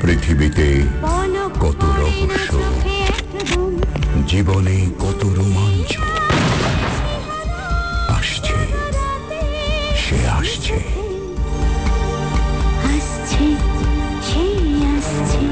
পৃথিবীতে কত রহস্য। জীবনে কত রোমাঞ্চ। আসছে সে আসছে।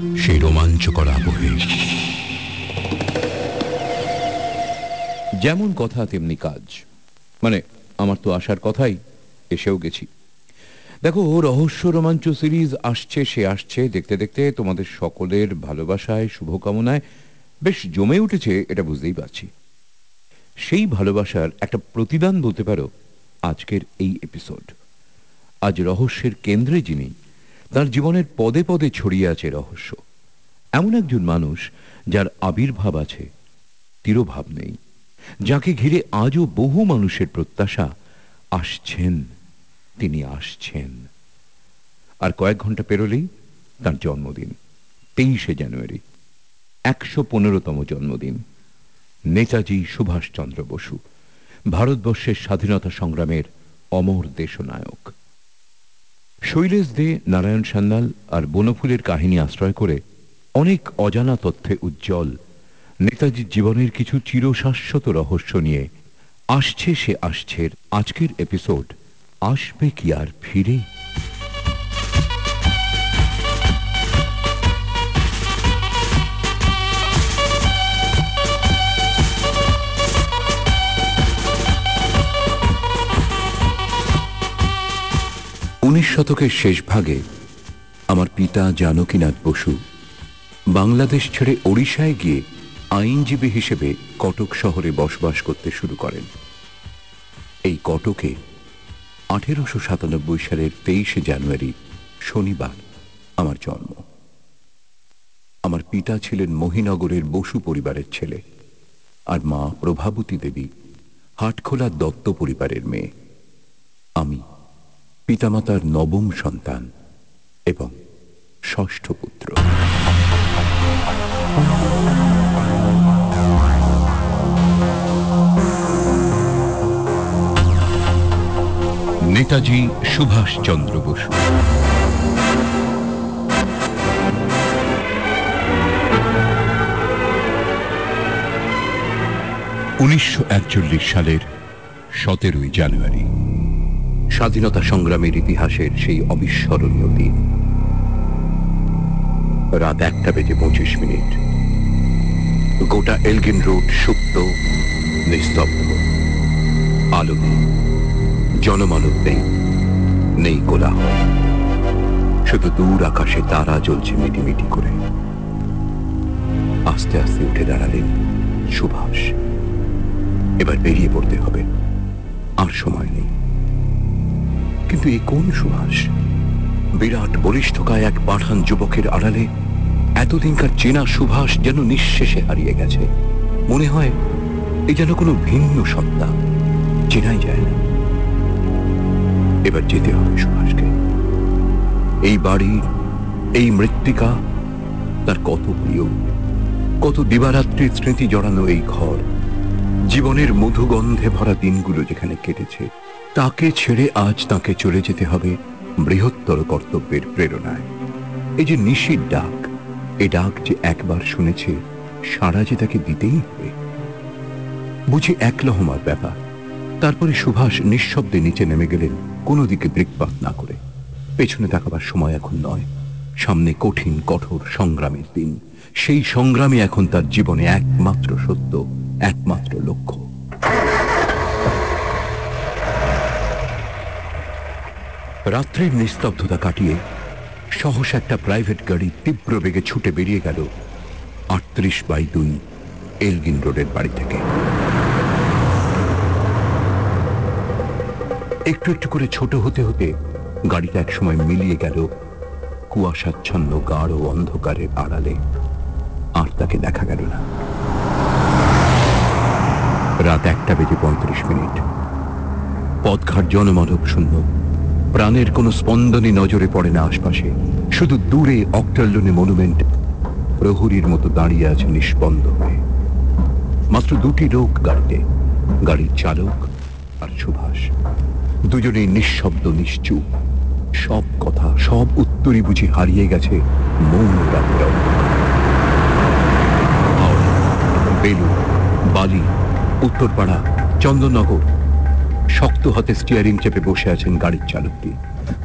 সেই রোমাঞ্চকর আবহে যেমন কথা, তেমনি কাজ। মানে আমার তো আসার কথাই, এসেও গেছি। দেখো, রহস্য রোমাঞ্চ সিরিজ আসছে, সে আসছে, দেখতে দেখতে তোমাদের সকলের ভালোবাসায়, শুভকামনায় বেশ জমে উঠেছে, এটা বুঝতেই পারছি। সেই ভালোবাসার একটা প্রতিদান বলতে পারো, আজকের এই এপিসোড আজ রহস্যের কেন্দ্রে যিনি তার জীবনের পদে পদে ছড়িয়ে আছে রহস্য। এমন একজন মানুষ যার আবির্ভাব আছে, তিরোভাব নেই, যাকে ঘিরে আজও বহু মানুষের প্রত্যাশা, আসছেন, তিনি আসছেন। আর কয়েক ঘণ্টা পেরোলেই তার জন্মদিন, তেইশে জানুয়ারি, একশো পনেরোতম জন্মদিন। নেতাজি সুভাষচন্দ্র বসু, ভারতবর্ষের স্বাধীনতা সংগ্রামের অমর দেশনায়ক। শৈলেশ দে, নারায়ণ সান্যাল আর বনফুলের কাহিনী আশ্রয় করে অনেক অজানা তথ্যে উজ্জ্বল নেতাজির জীবনের কিছু চিরশাশ্বত রহস্য নিয়ে আসছে সে আসছে আজকের এপিসোড আসবে কি আর ফিরে? শতকের শেষ ভাগে আমার পিতা জানকীনাথ বসু বাংলাদেশ ছেড়ে ওড়িশায় গিয়ে আইনজীবী হিসেবে কটক শহরে বসবাস করতে শুরু করেন। এই কটকে আঠেরোশো সাতানব্বই সালের তেইশে জানুয়ারি শনিবার আমার জন্ম। আমার পিতা ছিলেন মহিনগরের বসু পরিবারের ছেলে আর মা প্রভাবতী দেবী হাটখোলা দত্ত পরিবারের মেয়ে। আমি পিতামাতার নবম সন্তান এবং ষষ্ঠ পুত্র। নেতাজি সুভাষচন্দ্র বসু। উনিশশো একচল্লিশ সালের সতেরোই জানুয়ারি। স্বাধীনতা সংগ্রামের ইতিহাসের সেই অবিস্মরণীয় দিন। রাত একটা বেজে পঁচিশ মিনিট। গোটা এলগিন রোড সুপ্ত, নিস্তব্ধ। আলো নেই জনমানব নেই নেই কোলাহল। শুধু দূর আকাশে তারা জ্বলছে মিটিমিটি করে। আস্তে আস্তে উঠে দাঁড়ালেন সুভাষ। এবার বেরিয়ে পড়তে হবে। আর সময় নেই। কিন্তু এই কোন সুভাষ বিরাট বলিষ্ঠকায় এক পাঠান যুবকের আড়ালে এতদিনকার চেনা সুভাষ যেন নিঃশেষে হারিয়ে গেছে। মনে হয় এ যেন কোনো ভিন্ন সত্তা, চেনাই যায় না। এবার যেতে হবে সুভাষকে। এই বাড়ি, এই মৃত্তিকা, তার কত প্রিয়, কত দিবারাত্রির স্মৃতি জড়ানো এই ঘর, জীবনের মধুগন্ধে ভরা দিনগুলো যেখানে কেটেছে। তাকে ছেড়ে আজ তাকে চলে যেতে হবে বৃহত্তর কর্তব্যের প্রেরণায়। এই যে নিশির ডাক, এ ডাক যে একবার শুনেছে সারা যে তাকে দিতেই হবে। বুঝি এক লহমার ব্যাপার। তারপরে সুভাষ নিঃশব্দে নিচে নেমে গেলেন, কোনো দিকে বৃকপাত না করে। পেছনে তাকাবার সময় এখন নয়। সামনে কঠিন, কঠোর সংগ্রামের দিন। সেই সংগ্রামে এখন তার জীবনে একমাত্র সত্য, একমাত্র লক্ষ্য রাত্রির নিস্তব্ধতা কাটিয়ে সহসা একটা প্রাইভেট গাড়ি তীব্র বেগে ছুটে বেরিয়ে গেল আটত্রিশ বাই দুই এলগিন রোডের বাড়ি থেকে। একটু একটু করে ছোট হতে হতে গাড়িটা একসময় মিলিয়ে গেল কুয়াশাচ্ছন্ন গাঢ় অন্ধকারের আড়ালে। আর তাকে দেখা গেল না। রাত একটা বেজে পঁয়ত্রিশ মিনিট। পথঘাট জনমানব শূন্য। প্রাণের কোনো স্পন্দনই নজরে পড়ে না আশপাশে। শুধু দূরে অক্টাল্লনে মনুমেন্ট, প্রহরীর মতো দাঁড়িয়ে আছে নিষ্পন্দ হয়ে। মাত্র দুটি লোক গাড়িতে, গাড়ির চালক আর সুভাষ। দুজনেই নিঃশব্দ, নিশ্চুপ। সব কথা, সব উত্তরই বুঝি হারিয়ে গেছে মৌন রাতের বেলুর বালি, উত্তরপাড়া, চন্দননগর শক্ত হাতে স্টিয়ারিং চেপে বসে আছেন গাড়ির চালকটি।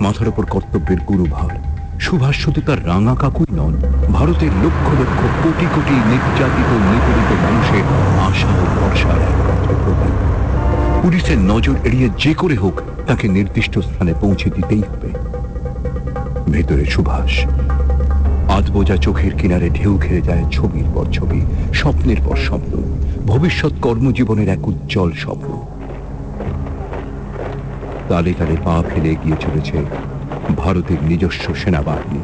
মাথার উপর কর্তব্যের গুরুভার। সুভাষ শুধু তার রাঙা কাকুই নন। ভারতের লক্ষ লক্ষ কোটি কোটি নির্যাতিত, নিপীড়িত মানুষের আশা ও ভরসার একমাত্র প্রতীক। পুলিশের নজর এড়িয়ে যে করে হোক, তাকে নির্দিষ্ট স্থানে পৌঁছে দিতেই হবে। ভেতরে সুভাষ। আধবোজা চোখের কিনারে ঢেউ খেলে যায় ছবির পর ছবি, স্বপ্নের পর স্বপ্ন। ভবিষ্যৎ কর্মজীবনের এক উজ্জ্বল স্বপ্ন। তালে তালে পা ফেলে এগিয়ে চলেছে ভারতের নিজস্ব সেনাবাহিনী।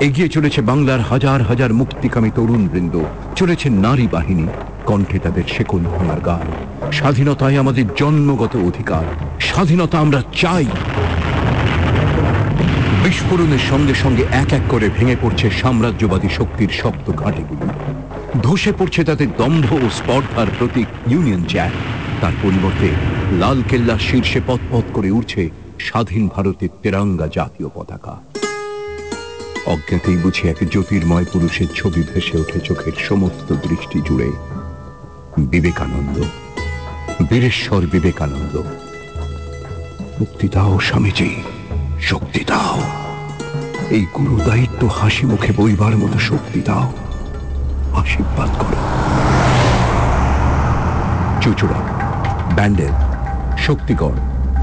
এগিয়ে চলেছে বাংলার হাজার হাজার মুক্তিকামী তরুণ বৃন্দ চলেছে নারী বাহিনী। কণ্ঠে তাদের শেকল ভাঙার গান। স্বাধীনতায় আমাদের জন্মগত অধিকার। স্বাধীনতা আমরা চাই। বিস্ফোরণের সঙ্গে সঙ্গে এক এক করে ভেঙে পড়ছে সাম্রাজ্যবাদী শক্তির শক্ত ঘাঁটিগুলি। ধসে পড়ছে তাদের দম্ভ ও স্পর্ধার প্রতীক ইউনিয়ন জ্যাক তার পরিবর্তে লাল কেল্লার শীর্ষে পথ করে উঠছে স্বাধীন ভারতের তেরাঙ্গা জাতীয় পতাকা। অজ্ঞাতেই বুঝি এক জ্যোতির্ময় পুরুষের ছবি ভেসে ওঠে চোখের সমস্ত দৃষ্টি জুড়ে। বিবেকানন্দ, বীরেশ্বর বিবেকানন্দ। মুক্তি দাও স্বামীজি, শক্তি দাও। এই গুরু দায়িত্ব হাসি মুখে বইবার মতো শক্তি দাও। আশীর্বাদ করো। চুচুড়া, ব্যান্ডেল। শক্তিগড়,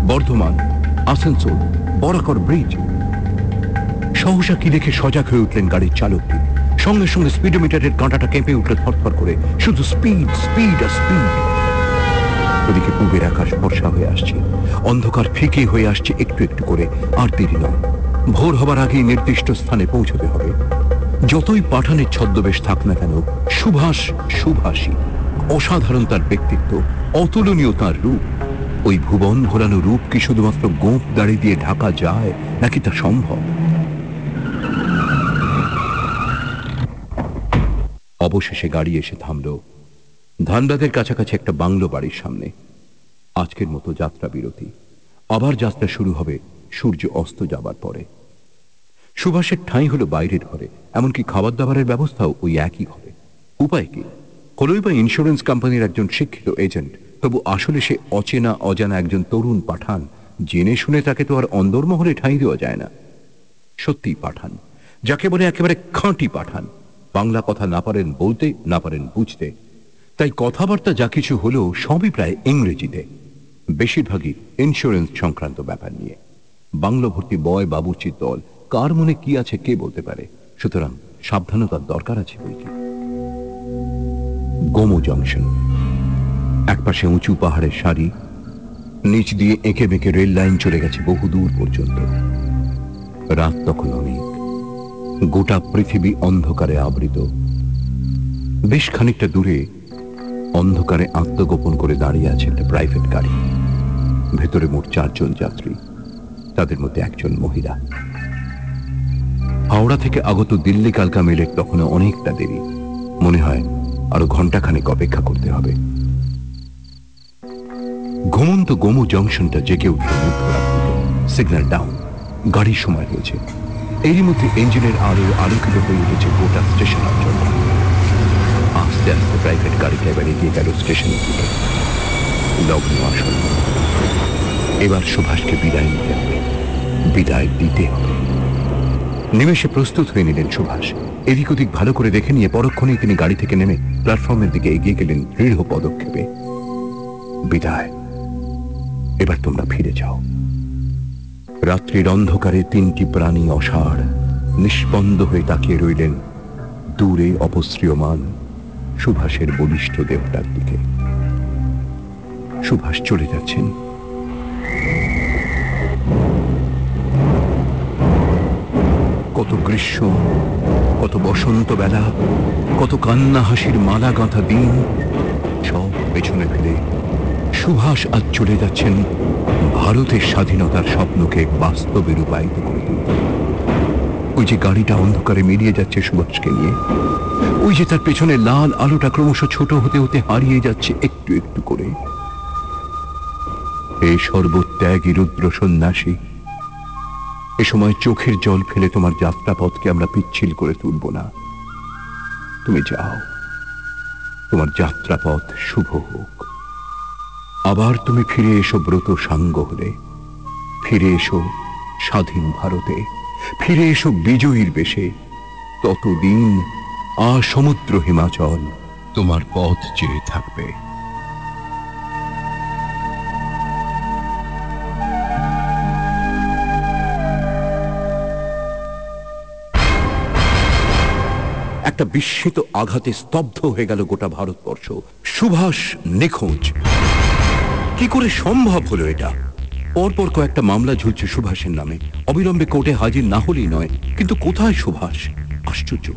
বর্ধমান, আসানসোল, বরাকর ব্রিজ। সহসা কি দেখে সজাগ হয়ে উঠলেন গাড়ির চালকটি সঙ্গে সঙ্গে স্পিডোমিটারের কাঁটাটা কেঁপে উঠল থরথর করে। শুধু স্পিড স্পিড আর স্পিড। ওদিকে পূবের আকাশ বর্ষা হয়ে আসছে। অন্ধকার ফিকে হয়ে আসছে একটু একটু করে। আর দেরি নয়। ভোর হবার আগেই নির্দিষ্ট স্থানে পৌঁছতে হবে। যতই পাঠানের ছদ্মবেশ থাক না কেন, সুভাষ, সুভাষী, অসাধারণ তার ব্যক্তিত্ব, অতুলনীয় তার রূপ। ওই ভুবন ঘোরানো রূপ কি শুধুমাত্র গোপ দাড়ি দিয়ে ঢাকা যায়, নাকি তা সম্ভব? অবশেষে গাড়ি এসে থামল। ধানবাদের কাছাকাছি একটা বাংলো বাড়ির সামনে। আজকের মতো যাত্রা বিরতি। আবার যাত্রা শুরু হবে, সূর্য অস্ত যাবার পরে। সুভাষের ঠাঁই হলো বাইরের ঘরে, এমনকি খাবার দাবারের ব্যবস্থাও ওই একই ঘরে। উপায় কি? হলোই বা ইন্স্যুরেন্স কোম্পানির একজন শিক্ষিত এজেন্ট তবু আসলে সে অচেনা, অজানা একজন তরুণ পাঠান। জেনে শুনে তাকে তো আর অন্দরমহলে ঠাঁই দেওয়া যায় না। সত্যিই পাঠান। যাকে বলে একেবারে খাঁটি পাঠান। বাংলা কথা না পারেন বলতে, না পারেন বুঝতে। তাই কথাবার্তা যা কিছু হলো সবই প্রায় ইংরেজিতে। বেশিরভাগই ইন্স্যুরেন্স সংক্রান্ত ব্যাপার নিয়ে। বাংলা ভর্তি বয় বাবুর্চির দল, কার মনে কি আছে কে বলতে পারে? সুতরাং সাবধানতার দরকার আছে বই কি গোমো জংশন। একপাশে উঁচু পাহাড়ের সারি, নিচ দিয়ে এঁকে বেঁকে রেল লাইন চলে গেছে বহুদূর পর্যন্ত। রাত তখন অনেক। গোটা পৃথিবী অন্ধকারে আবৃত। বেশ খানিকটা দূরে অন্ধকারে আত্মগোপন করে দাঁড়িয়ে আছে একটা প্রাইভেট গাড়ি। ভেতরে মোট চারজন যাত্রী, তাদের মধ্যে একজন মহিলা। হাওড়া থেকে আগত দিল্লি কালকা মেলের তখনও অনেকটা দেরি। মনে হয় আরও ঘন্টাখানেক অপেক্ষা করতে হবে। ঘুমন্ত গোমু জংশনটা জেগে উঠল সিগন্যাল ডাউন গাড়ির সময় হয়েছে। এরই মধ্যে ইঞ্জিনের আলো আলোকিত হয়ে উঠেছে গোটা স্টেশন অঞ্চল আস্তে আস্তে প্রাইভেট গাড়িটা এবার এগিয়ে গেল স্টেশনের দিকে। লগ্ন আসন্ন এবার সুভাষকে বিদায় নিতে হবে। বিদায় দিতে হবে। নিমেষে প্রস্তুত হয়ে নিলেন সুভাষ। এদিক ওদিক ভালো করে দেখে নিয়ে পরক্ষণেই তিনি গাড়ি থেকে নেমে প্ল্যাটফর্মের দিকে এগিয়ে গেলেন দৃঢ় পদক্ষেপে। বিদায়। এবার তোমরা ফিরে যাও। রাত্রির অন্ধকারে তিনটি প্রাণী অসাড় নিষ্পন্দ হয়ে তাকিয়ে রইলেন দূরে অপশ্রিয়মান সুভাষের বলিষ্ঠ দেহটার দিকে। সুভাষ চলে যাচ্ছেন। কত গ্রীষ্ম, কত বসন্ত বেলা, কত কান্না হাসির মালা গাঁথা দিন, সব পেছনে ফেলে সুভাষ আজ চলে যাচ্ছেন ভারতের স্বাধীনতার স্বপ্নকে বাস্তবে রূপায়িত করে ওই যে গাড়িটা অন্ধকারে মিলিয়ে যাচ্ছে সুভাষকে নিয়ে, ওই যে তার পেছনে লাল আলোটা ক্রমশ ছোট হতে হতে হারিয়ে যাচ্ছে একটু একটু করে। এই সর্বত্যাগী রুদ্র সন্ন্যাসী, এ সময় চোখের জল ফেলে তোমার যাত্রাপথকে আমরা পিচ্ছিল করে তুলব না। তুমি যাও, তোমার যাত্রাপথ শুভ হোক। আবার তুমি ফিরে এসো ব্রত সাঙ্গ হলে। ফিরে এসো স্বাধীন ভারতে। ফিরে এসো বিজয়ীর বেশে। ততদিন আ সমুদ্র হিমাচল তোমার পথ চেয়ে থাকবে। একটা বিস্মিত আঘাতে স্তব্ধ হয়ে গেল গোটা ভারতবর্ষ। সুভাষ নিখোঁজ। কি করে সম্ভব হলো এটা? পরপর কয়েকটা মামলা ঝুলছে সুভাষের নামে। অবিলম্বে কোর্টে হাজির না হলেই নয়, কিন্তু কোথায় সুভাষ? আশ্চর্য,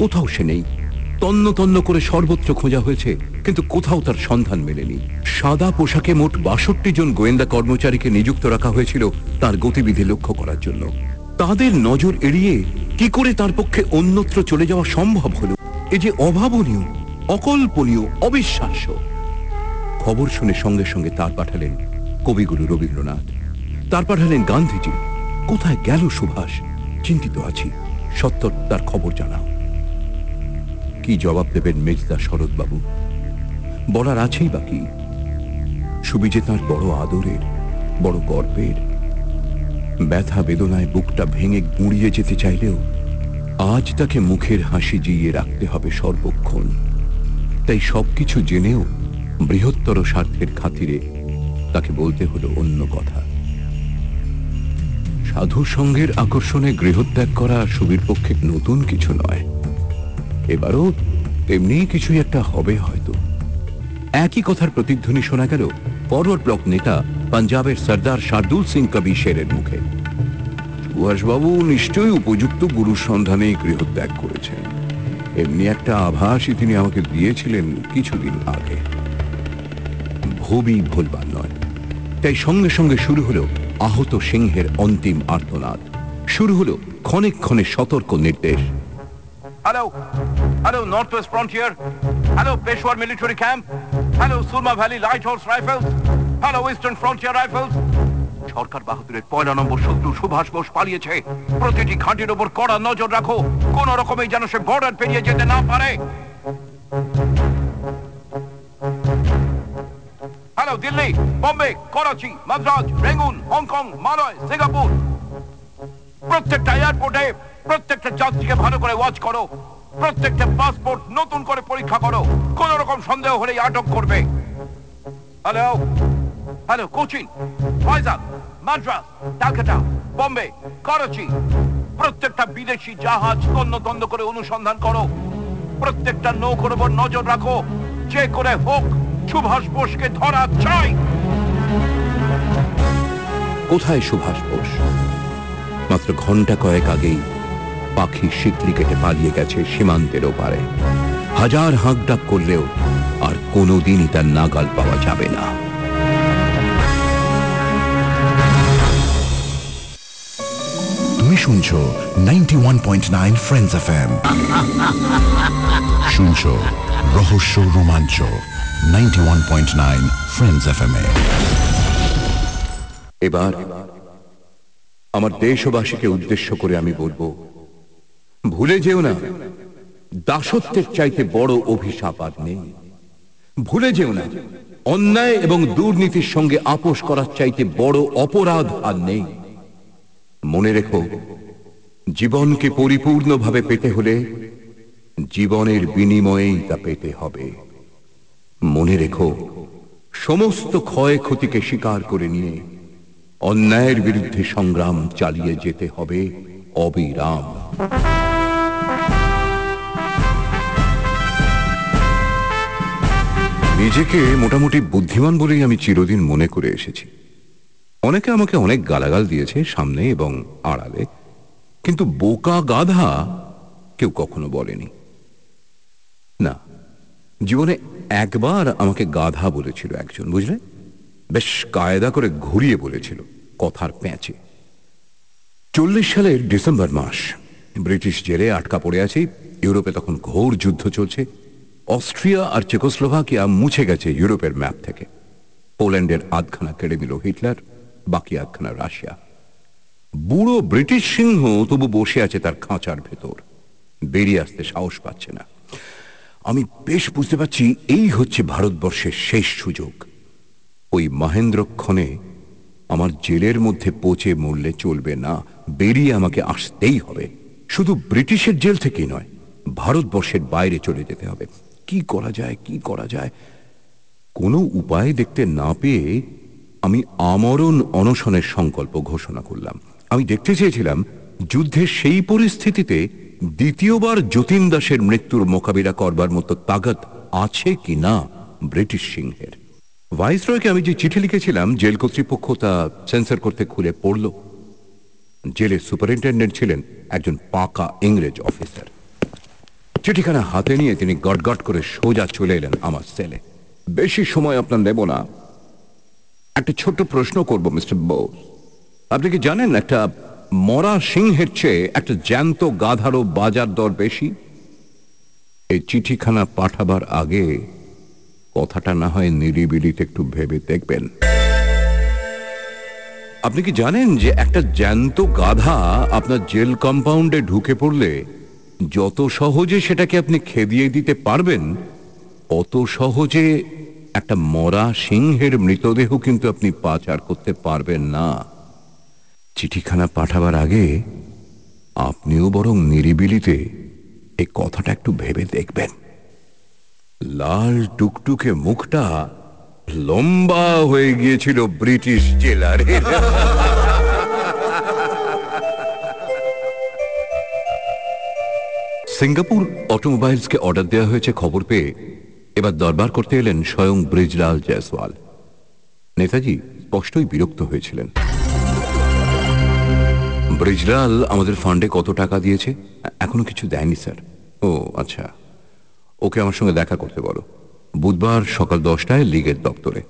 কোথাও সে নেই। তন্ন তন্ন করে সর্বত্র খোঁজা হয়েছে, কিন্তু কোথাও তার সন্ধান মেলেনি। সাদা পোশাকে মোট বাষট্টি জন গোয়েন্দা কর্মচারীকে নিযুক্ত রাখা হয়েছিল তার গতিবিধি লক্ষ্য করার জন্য। তাদের নজর এড়িয়ে কি করে তার পক্ষে অন্যত্র চলে যাওয়া সম্ভব হলো? এ যে অভাবনীয়, অকল্পনীয়, অবিশ্বাস্য। খবর শুনে সঙ্গে সঙ্গে তার পাঠালেন কবিগুরু রবীন্দ্রনাথ। তার পাঠালেন গান্ধীজি। কোথায় গেল সুভাষ? চিন্তিত আছি। সত্তর, তার খবর জানাও। কি জবাব দেবেন মেজদা শরৎবাবু? বলার আছেই বাকি সুবি যে তাঁর বড় আদরের বড় গর্বের। ব্যথা বেদনায় বুকটা ভেঙে গুঁড়িয়ে যেতে চাইলেও আজ তাকে মুখের হাসি জিইয়ে রাখতে হবে সর্বক্ষণ। তাই সবকিছু জেনেও বৃহত্তর স্বার্থের খাতিরে তাকে বলতে হলো অন্য কথা। সাধু সঙ্গের আকর্ষণে গৃহত্যাগ করা সুবীর পক্ষে নতুন কিছু নয়। এবারও তেমনি কিছুই একটা হবে হয়তো। একই কথার প্রতিধ্বনি শোনা গেল ফরওয়ার্ড ব্লক নেতা পাঞ্জাবের সর্দার শার্দুল সিং কবি শেরের মুখে। সুভাষবাবু নিশ্চয়ই উপযুক্ত গুরুর সন্ধানেই গৃহত্যাগ করেছেন। এমনি একটা আভাসই তিনি আমাকে দিয়েছিলেন কিছুদিন আগে। ভবি ভুলবার নয় তাই সঙ্গে সঙ্গে শুরু হলো আহত সিংহের অন্তিম আর্তনাদ শুরু হলো ক্ষণে ক্ষণে সতর্ক নির্দেশ Hello. Hello, Northwest Frontier. Hello, Peshawar Military Camp. Hello, Surma Valley Lighthorse Rifles. Hello, Eastern Frontier Rifles. সরকার বাহাদুরের পয়লা নম্বর শত্রু সুভাষ বোস পালিয়েছে প্রতিটি ঘাঁটির ওপর কড়া নজর রাখো কোন রকমে যেন সে বর্ডার পেরিয়ে যেতে না পারে hello Delhi Bombay Karachi Madras Rangoon Hong Kong Malay Singapore প্রত্যেকটা এয়ারপোর্টে প্রত্যেকটা যাত্রীকে ভালো করে ওয়াচ করো। প্রত্যেকটা পাসপোর্ট নতুন করে পরীক্ষা করো। কোন রকম সন্দেহ হলেই আটক করবে। হ্যালো হ্যালো কোচিন ফয়জাল মাদ্রাস ক্যালকাটা বোম্বে করাচি প্রত্যেকটা বিদেশি জাহাজ তন্ন তন্ন করে অনুসন্ধান করো। প্রত্যেকটা নৌকোর উপর নজর রাখো। যে করে হোক সুভাষ বোসকে ধরা চাই কোথায় সুভাষ বোস? মাত্র ঘণ্টা কয়েক আগেই পাখি শিকলি কেটে পালিয়ে গেছে সীমান্তের ওপারে। হাজার হাঁক ডাক করলেও আর কোনোদিনই তার নাগাল পাওয়া যাবে না। তুমি শুনছো ninety one point nine friends F M. শুনছো রহস্য রোমাঞ্চ ওয়ান পয়েন্ট এবার আমার দেশবাসীকে উদ্দেশ্য করে আমি বলব, ভুলে যেও না, দাসত্বের চাইতে বড় অভিশাপ আর নেই। ভুলে যেও না, অন্যায় এবং দুর্নীতির সঙ্গে আপোষ করার চাইতে বড় অপরাধ আর নেই। মনে রেখো, জীবনকে পরিপূর্ণভাবে পেতে হলে জীবনের বিনিময়েই তা পেতে হবে। মনে রেখো, সমস্ত ক্ষয়ক্ষতিকে স্বীকার করে নিয়ে অন্যায়ের বিরুদ্ধে সংগ্রাম চালিয়ে যেতে হবে অবিরাম। নিজেকে মোটামুটি বুদ্ধিমান বলেই আমি চিরদিন মনে করে এসেছি। অনেকে আমাকে অনেক গালাগাল দিয়েছে সামনে এবং আড়ালে, কিন্তু বোকা গাধা কেউ কখনো বলেনি। জীবনে একবার আমাকে গাধা বলেছিল একজন, বুঝলে? বেশ কায়দা করে ঘুরিয়ে বলেছিল কথার প্যাঁচে। চল্লিশ সালের ডিসেম্বর মাস, ব্রিটিশ জেলে আটকা পড়ে আছি, ইউরোপে তখন ঘোর যুদ্ধ চলছে, অস্ট্রিয়া আর চেকোস্লোভাকিয়া মুছে গেছে ইউরোপের ম্যাপ থেকে। পোল্যান্ডের আধখানা কেড়ে নিল হিটলার, বাকি আধখানা রাশিয়া। বুড়ো ব্রিটিশ সিংহ তবু বসে আছে তার খাঁচার ভেতর, বেরিয়ে আসতে সাহস পাচ্ছে না। আমি বেশ বুঝতে পারছি এই হচ্ছে ভারতবর্ষের শেষ সুযোগ। ওই মহেন্দ্রক্ষণে আমার জেলের মধ্যে পচে মরলে চলবে না, বেরিয়ে আমাকে আসতেই হবে। শুধু ব্রিটিশের জেল থেকেই নয়, ভারতবর্ষের বাইরে চলে যেতে হবে। কি করা যায়, কি করা যায়? কোনো উপায় দেখতে না পেয়ে আমি আমরণ অনশনের সংকল্প ঘোষণা করলাম। আমি দেখতে চেয়েছিলাম, যুদ্ধের সেই পরিস্থিতিতে দ্বিতীয়বার যতীন দাসের মৃত্যুর মোকাবিলা করবার মতো তাগত আছে কি না ব্রিটিশ সিংহের? ভাইসরয়কে আমি যে চিঠি লিখেছিলাম, জেল কর্তৃপক্ষ তা সেন্সর করতে খুলে পড়ল। জেলের সুপারিনটেন্ডেন্ট ছিলেন একজন পাকা ইংরেজ অফিসার। চিঠিখানা হাতে নিয়ে তিনি গটগট করে সোজা চলে এলেন আমার সেলে। বেশি সময় আপনার নেব না। একটা ছোট্ট প্রশ্ন করব, মিস্টার বোস। আপনি কি জানেন, একটা মরা সিংহের চেয়ে একটা জ্যান্ত গাধারও বাজার দর বেশি? এই চিঠিখানা পাঠাবার আগে কথাটা না হয় নিরিবিলিতে একটু ভেবে দেখবেন। আপনি কি জানেন যে একটা জ্যান্ত গাধা আপনার জেল কম্পাউন্ডে ঢুকে পড়লে যত সহজে সেটাকে আপনি খেদিয়ে দিতে পারবেন অত সহজে একটা মরা সিংহের মৃতদেহ কিন্তু আপনি পাচার করতে পারবেন না। চিঠিখানা পাঠাবার আগে আপনিও বরং নিরিবিলিতে এ কথাটা একটু ভেবে দেখবেন। লাল টুকটুকে মুখটা লম্বা হয়ে গিয়েছিল ব্রিটিশ জেলার। সিঙ্গাপুর অটোমোবাইলসকে অর্ডার দেওয়া হয়েছে খবর পেয়ে এবার দরবার করতে এলেন স্বয়ং ব্রিজলাল জয়সওয়াল। নেতাজি স্পষ্টই বিরক্ত হয়েছিলেন। ব্রিজলাল আমাদের ফান্ডে কত টাকা দিয়েছে? এখনও কিছু দেয়নি, স্যার। ও আচ্ছা। ওকে আমার সঙ্গে দেখা করতে বলো। বুধবার সকাল দশটায় লিগের দপ্তরে।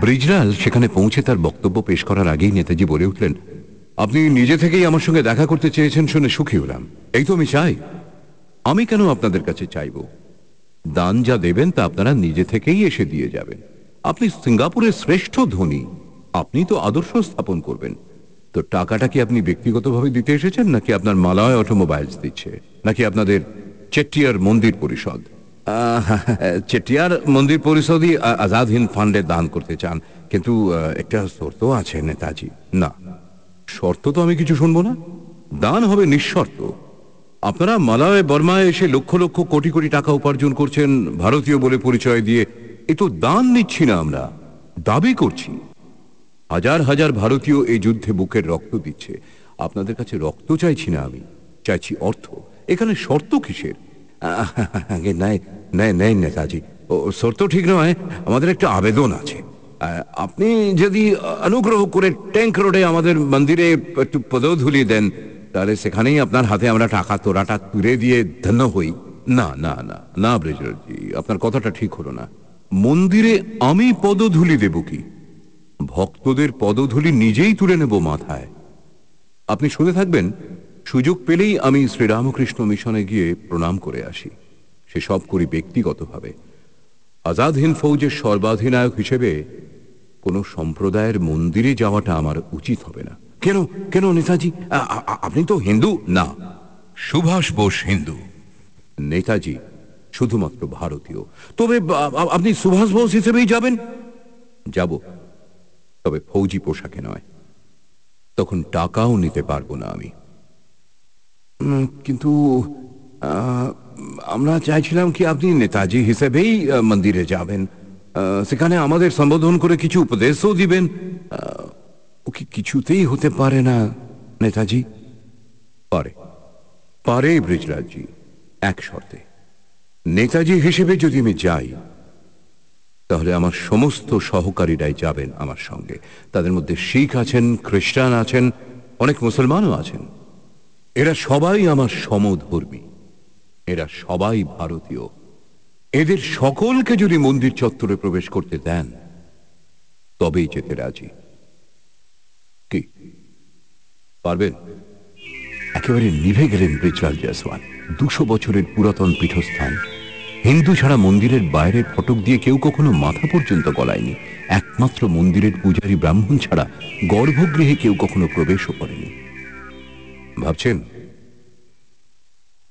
ব্রিজলাল সেখানে পৌঁছে তার বক্তব্য পেশ করার আগেই নেতাজি বলে উঠলেন, আপনি নিজে থেকেই আমার সঙ্গে দেখা করতে চেয়েছেন শুনে সুখী হলাম। এই তো আমি চাই। আমি কেন আপনাদের কাছে চাইব? দান যা দেবেন তা আপনারা নিজে থেকেই এসে দিয়ে যাবেন। আপনি সিঙ্গাপুরের শ্রেষ্ঠ ধনী। আপনি তো আদর্শ স্থাপন করবেন। তো টাকাটা কি আপনি ব্যক্তিগতভাবে দিতে এসেছেন নাকি আপনার মালয় অটোমোবাইলস দিচ্ছে? নাকি আপনাদের চেট্টিয়ার মন্দির পরিষদ? আহ, চেট্টিয়ার মন্দির পরিষদই আজাদ হিন্দ ফান্ডে দান করতে চান। কিন্তু একটা শর্ত আছে নেতাজি। না। শর্ত তো আমি কিছু শুনব না। দান হবে নিঃশর্ত। আপনারা মালয় বর্মায় এসে লক্ষ লক্ষ কোটি কোটি টাকা উপার্জন করছেন ভারতীয় বলে পরিচয় দিয়ে। এ তো দান নিচ্ছি না আমরা। দাবি করছি। হাজার হাজার ভারতীয় এই যুদ্ধে বুকের রক্ত দিচ্ছে। আপনাদের কাছে রক্ত চাইছি না আমি, চাইছি অর্থ। এখানে শর্ত কিসের? নেতাজি ও, শর্ত ঠিক নয়, আমাদের একটা আবেদন আছে। আপনি যদি অনুগ্রহ করে ট্যাঙ্ক রোডে আমাদের মন্দিরে একটু পদধূলি দেন, তাহলে সেখানেই আপনার হাতে আমরা টাকা তোরাটা তুলে দিয়ে ধন্য হই। না না না না, ব্রিজরাজি, আপনার কথাটা ঠিক হলো না। মন্দিরে আমি পদধূলি দেব কি? ভক্তদের পদধূলি নিজেই তুলে নেব মাথায়। আপনি শুনে থাকবেন সুযোগ পেলেই আমি শ্রীরামকৃষ্ণ মিশনে গিয়ে প্রণাম করে আসি। সে সব করি ব্যক্তিগতভাবে। আজাদ হিন্দ ফৌজের সর্বাধিনায়ক হিসেবে কোনো সম্প্রদায়ের মন্দিরে যাওয়াটা আমার উচিত হবে না। কেন কেন নেতাজি? আপনি তো হিন্দু? না। সুভাষ বোস হিন্দু। নেতাজি শুধুমাত্র ভারতীয়। তবে আপনি সুভাষ বোস হিসেবেই যাবেন? যাব। তবে ফৌজি পোশাকে নয়। তখন টাকাও নিতে পারব না আমি। কিন্তু আমরা চাইছিলাম কি আপনি নেতাজি হিসেবেই মন্দিরে যাবেন। সেখানে আমাদের সম্বোধন করে কিছু উপদেশও দিবেন। ও কি কিছুতেই হতে পারে না নেতাজি? পারে। পারে ব্রিজরাজজি এক শর্তে। নেতাজি হিসেবে যদি আমি যাই তাহলে আমার সমস্ত সহকারীরাই যাবেন আমার সঙ্গে। তাদের মধ্যে শিখ আছেন, খ্রিস্টান আছেন, অনেক মুসলমানও আছেন। এরা সবাই আমার সমধর্মী। এরা সবাই ভারতীয়। এদের সকলকে যদি মন্দির চত্বরে প্রবেশ করতে দেন, তবেই যেতে রাজি। কি? পারবেন? একেবারে নিভে গেলেন ব্রিজলাল জয়সওয়াল দুশো বছরের পুরাতন পীঠস্থান। হিন্দু ছাড়া মন্দিরের বাইরের ফটক দিয়ে কেউ কখনো মাথা পর্যন্ত গলায়নি। একমাত্র মন্দিরের পূজারী ব্রাহ্মণ ছাড়া গর্ভগৃহে কেউ কখনো প্রবেশও করেনি। ভাবছেন?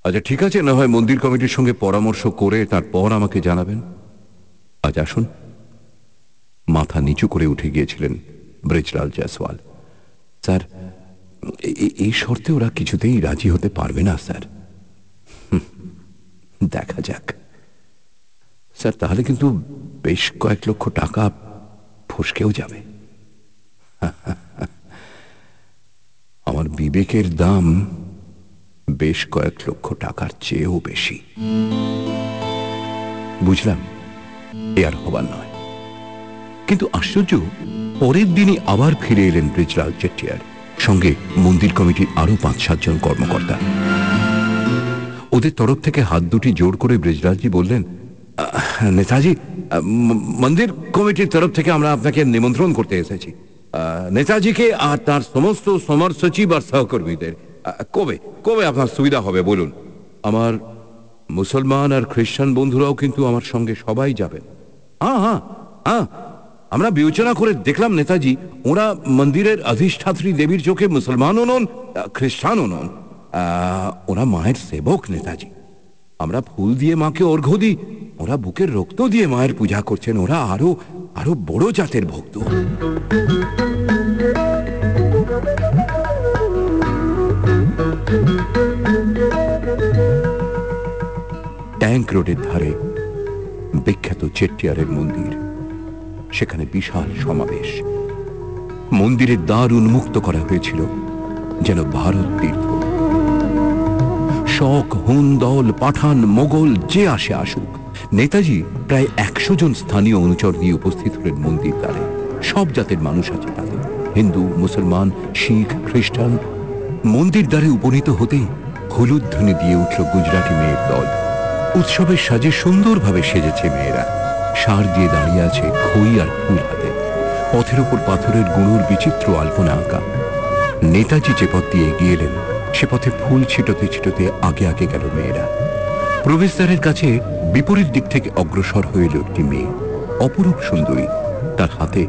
আচ্ছা ঠিক আছে, না হয় মন্দির কমিটির সঙ্গে পরামর্শ করে তারপর আমাকে জানাবেন। আজ আসুন। মাথা নিচু করে উঠে গিয়েছিলেন ব্রিজলাল জয়সওয়াল। স্যার এই শর্তে ওরা কিছুতেই রাজি হতে পারবে না, স্যার। দেখা যাক। স্যার তাহলে কিন্তু বেশ কয়েক লক্ষ টাকা ফসকেও যাবে। আমার বিবেকের দাম বেশ কয়েক লক্ষ টাকার চেয়েও বেশি। বুঝলাম এ আর হবার নয়। কিন্তু আশ্চর্য পরের দিনই আবার ফিরে এলেন ব্রিজলাল চেট্টিয়ার সঙ্গে মন্দির কমিটির আরও পাঁচ সাতজন কর্মকর্তা। ওদের তরফ থেকে হাত দুটি জোর করে ব্রিজলালজি বললেন "আহ, নেতাজি মন্দির কমিটির তরফ থেকে আমরা আপনাকে নিমন্ত্রণ করতে এসেছি। নেতাজিকে আর তার সমস্ত সমর সচিব আর সহকর্মীদের কবে কবে আপনার সুবিধা হবে বলুন? আমার মুসলমান আর খ্রিস্টান বন্ধুরাও কিন্তু আমার সঙ্গে সবাই যাবেন। হ্যাঁ হ্যাঁ হ্যাঁ আমরা বিবেচনা করে দেখলাম নেতাজি, ওরা মন্দিরের অধিষ্ঠাত্রী দেবীর চোখে মুসলমানও নন খ্রিস্টানও নন। ওরা মায়ের সেবক নেতাজি। আমরা ফুল দিয়ে মাকে অর্ঘ্য দিই ওরা বুকের রক্ত দিয়ে মায়ের পূজা করছেন। ওরা আরও আরও বড় জাতের ভক্ত। ট্যাঙ্ক রোডের ধারে বিখ্যাত চেট্টিয়ারের মন্দির। সেখানে বিশাল সমাবেশ। মন্দিরের দ্বার উন্মুক্ত করা হয়েছিল, যেন ভারত তীর্থ। শক হুন, দল, পাঠান, মোগল যে আসে আসুক। নেতাজি প্রায় একশো জন স্থানীয় অনুচর নিয়ে উপস্থিত হলেন মন্দির দ্বারে। সব জাতের মানুষ আছে তাদের হিন্দু, মুসলমান, শিখ, খ্রিস্টান। মন্দির দ্বারে উপনীত হতেই হলুদ ধ্বনি দিয়ে উঠল গুজরাটি মেয়ের দল। উৎসবের সাজে সুন্দরভাবে সেজেছে মেয়েরা। সার দিয়ে দাঁড়িয়ে আছে খই আর ফুল হাতে। পথের ওপর পাথরের গুঁড়োর বিচিত্র আলপনা আঁকা। নেতাজি যে পথ দিয়ে এগিয়ে এলেন, সে পথে ফুল ছিটোতে ছিটোতে আগে আগে গেল মেয়েরা। প্রবেশদ্বারের কাছে বিপরীত দিক থেকে অগ্রসর এলো একটি মেয়ে, অপরূপ সুন্দরী। তার হাতে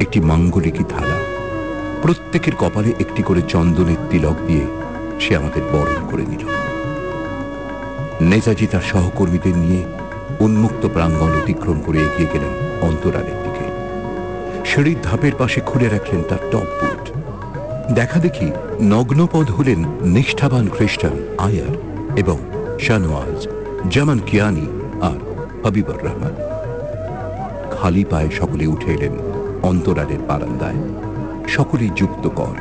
একটি মাঙ্গলিকী থালা। প্রত্যেকের কপালে একটি করে চন্দনের তিলক দিয়ে সে আমাদের বরণ করে নিল। নেতাজি তার সহকর্মীদের নিয়ে উন্মুক্ত প্রাঙ্গণ অতিক্রম করে এগিয়ে গেলেন অন্তরালের দিকে। সিঁড়ির ধাপের পাশে খুলে রাখলেন তার টপ বুট। দেখা দেখি নগ্নপদ হলেন নিষ্ঠাবান খ্রিস্টান আয়ার এবং শানওয়াজ জামান কিয়ানি আর হাবিবর রহমান। খালি পায়ে সকলে উঠে এলেন অন্তরালের বারান্দায়। সকলেই যুক্ত কর।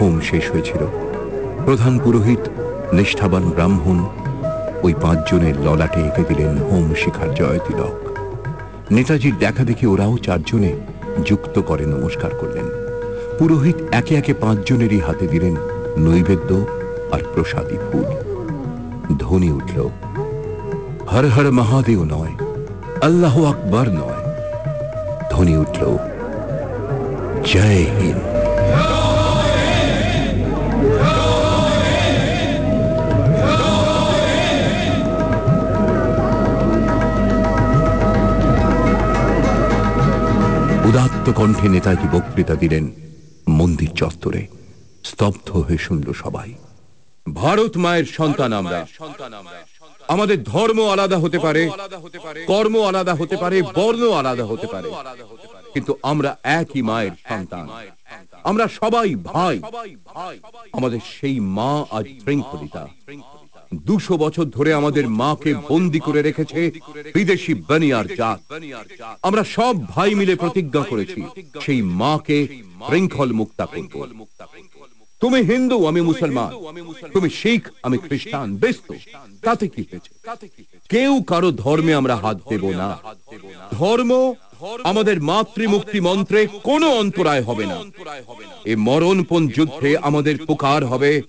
হোম শেষ হয়েছিল। প্রধান পুরোহিত, নিষ্ঠাবান ব্রাহ্মণ ওই পাঁচজনের ললাটে এঁকে দিলেন হোম শিখার জয় তিলক নেতাজির দেখা দেখে ওরাও চারজনে যুক্ত করে নমস্কার করলেন। পুরোহিত একে একে পাঁচজনেরই হাতে দিলেন নৈবেদ্য আর প্রসাদী ফুল। ধ্বনি উঠল। হর হর মহাদেব নয়, আল্লাহ আকবর নয়। ধ্বনি উঠল, জয় হিন্দ। উদাত্ত কণ্ঠে নেতাজি বক্তৃতা দিলেন মন্দির চত্বরে, স্তব্ধ হয়ে শুনল সবাই। ভারত মায়ের সন্তান আমরা। আমাদের ধর্ম আলাদা হতে পারে কর্ম আলাদা হতে পারে বর্ণ আলাদা হতে পারে। কিন্তু আমরা একই মায়ের সন্তান। আমরা সবাই ভাই। আমাদের সেই মা আজ শৃঙ্খলিতা। দুশো বছর ধরে আমাদের মাকে বন্দি করে রেখেছে বিদেশি বানিয়ার জাত। আমরা সব ভাই মিলে প্রতিজ্ঞা করেছি। সেই মাকে শৃঙ্খল মুক্তা করব। তুমি হিন্দু আমি মুসলমান। তুমি শিখ আমি খ্রিস্টান বেশ তো তাতে কি হয়েছে? কেউ কারও ধর্মে আমরা হাত দেব না। ধর্ম আমাদের মাতৃমুক্তি মন্ত্রে কোনো অন্তরায় হবে না। এই মরণপণ যুদ্ধে আমাদের পুকার হবে।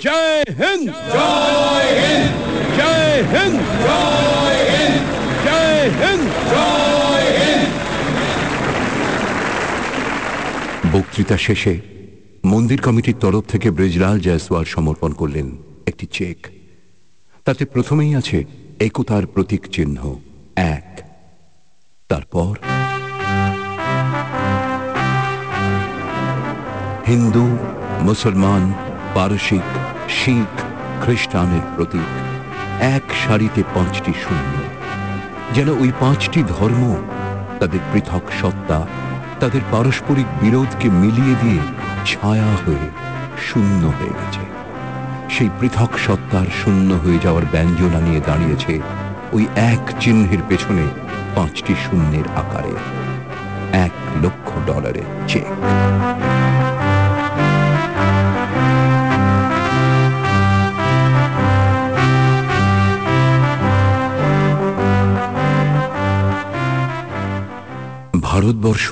জয় হিন্দ! জয় হিন্দ! জয় হিন্দ! জয় হিন্দ! জয় হিন্দ! জয় হিন্দ! বক্তৃতা শেষে মন্দির কমিটির তরফ থেকে ব্রিজলাল জয়সওয়াল সমর্পণ করলেন একটি চেক। তাতে প্রথমেই আছে একতার প্রতীক চিহ্ন এক। তারপর হিন্দু, মুসলমান, পারসিক, শিখ, খ্রিস্টানের প্রতীক। এক সারিতে পাঁচটি শূন্য। যেন ওই পাঁচটি ধর্ম তাদের পৃথক সত্তা, তাদের পারস্পরিক বিরোধকে মিলিয়ে দিয়ে ছায়া হয়ে শূন্য হয়ে গেছে। সেই পৃথক সত্তার শূন্য হয়ে যাওয়ার ব্যঞ্জনা নিয়ে দাঁড়িয়েছে ওই এক চিহ্নের পেছনে পাঁচটি শূন্যের আকারে, এক লক্ষ ডলারের চেক। ভারতবর্ষ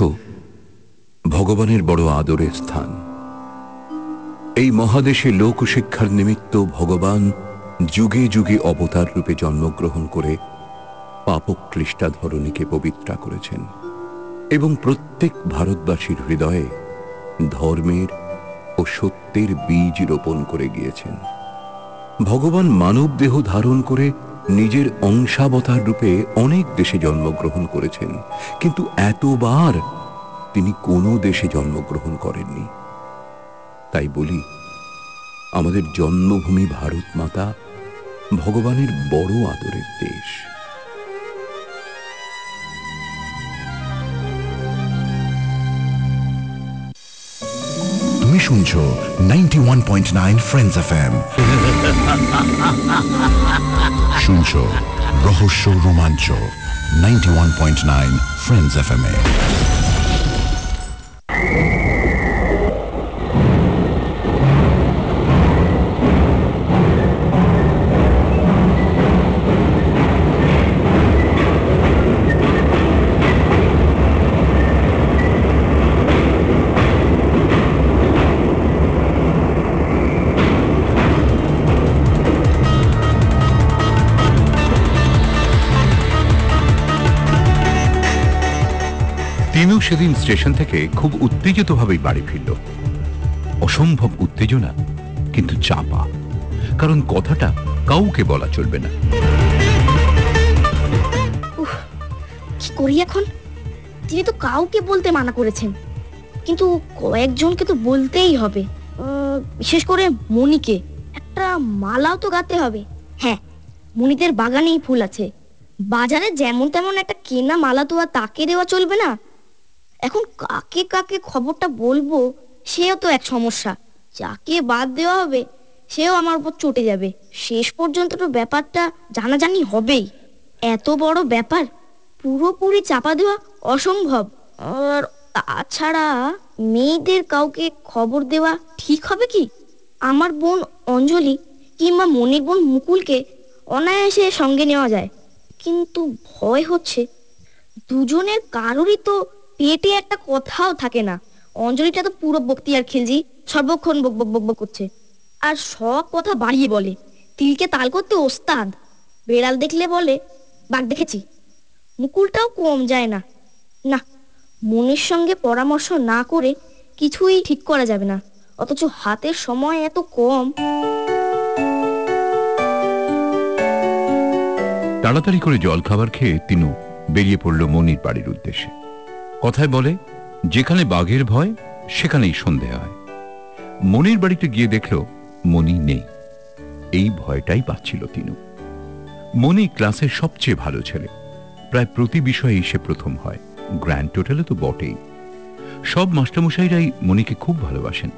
ভগবানের বড় আদরের স্থান। এই মহাদেশে লোকশিক্ষার নিমিত্ত ভগবান যুগে যুগে অবতার রূপে জন্মগ্রহণ করে পাপক্লিষ্টা ধরণীকে পবিত্রা করেছেন এবং প্রত্যেক ভারতবাসীর হৃদয়ে ধর্মের ও সত্যের বীজ রোপণ করে গিয়েছেন। ভগবান মানব দেহ ধারণ করে নিজের অংশাবতার রূপে অনেক দেশে জন্মগ্রহণ করেছেন, কিন্তু এতবার তিনি কোনো দেশে জন্মগ্রহণ করেননি। তাই বলি, আমাদের জন্মভূমি ভারত মাতা ভগবানের বড় আদরের দেশ। তুমি শুনছো ninety one point nine friends F M শুনছো রহস্য রোমাঞ্চ ninety one point nine friends F M A. Thank you. সেদিন স্টেশন থেকে খুব উত্তেজিতভাবেই বাড়ি ফিরল। অসম্ভব উত্তেজনা, কিন্তু চাপা। কারণ কথাটা কাউকে বলা চলবে না। কি করি এখন? তিনি তো কাউকে বলতে মানা করেছেন। কিন্তু কয়েকজনকে তো বলতেই হবে। বিশেষ করে মনিকে একটা মালাও তো গাতে হবে। হ্যাঁ মনিদের বাগানেই ফুল আছে। বাজারে যেমন তেমন একটা কেনা মালা তো আর তাকে দেওয়া চলবে না। এখন কাকে কাকে খবরটা বলব, সেও তো এক সমস্যা। যাকে বাদ দেওয়া হবে, সেও আমার উপর চটে যাবে। শেষ পর্যন্ত তো ব্যাপারটা জানাজানি হবেই। এত বড় ব্যাপার, পুরোপুরি চাপা দেওয়া অসম্ভব। আর তাছাড়া মেয়েদের কাউকে খবর দেওয়া ঠিক হবে কি? আমার বোন অঞ্জলি কিংবা মনির বোন মুকুলকে অনায়াসে সঙ্গে নেওয়া যায়। কিন্তু ভয় হচ্ছে, দুজনের কারোরই তো পেটে একটা কথাও থাকে না। অঞ্জলিটা তো পুরো বক্তিয়ার খিলজি সর্বক্ষণ বক বক বক বক করছে। আর সব কথা বাড়িয়ে বলে, তিলকে তাল করতে ওস্তাদ। বেড়াল দেখলে বলে, বাঘ দেখেছি। মুকুলটাও কম যায় না। না, মনের সঙ্গে পরামর্শ না করে কিছুই ঠিক করা যাবে না। অথচ হাতের সময় এত কম। তাড়াতাড়ি করে জল খাবার খেয়ে তিনু বেরিয়ে পড়ল মনির বাড়ির উদ্দেশ্যে। কথায় বলে, যেখানে বাঘের ভয়, সেখানেই সন্ধে হয়। মনির বাড়িতে গিয়ে দেখল, মনি নেই। এই ভয়টাই পাচ্ছিল তিনু। মনি ক্লাসের সবচেয়ে ভালো ছেলে। প্রায় প্রতি বিষয়ে সে প্রথম হয়। গ্র্যান্ড টোটালে তো বটেই। সব মাস্টারমশাইরাই মনিকে খুব ভালোবাসেন।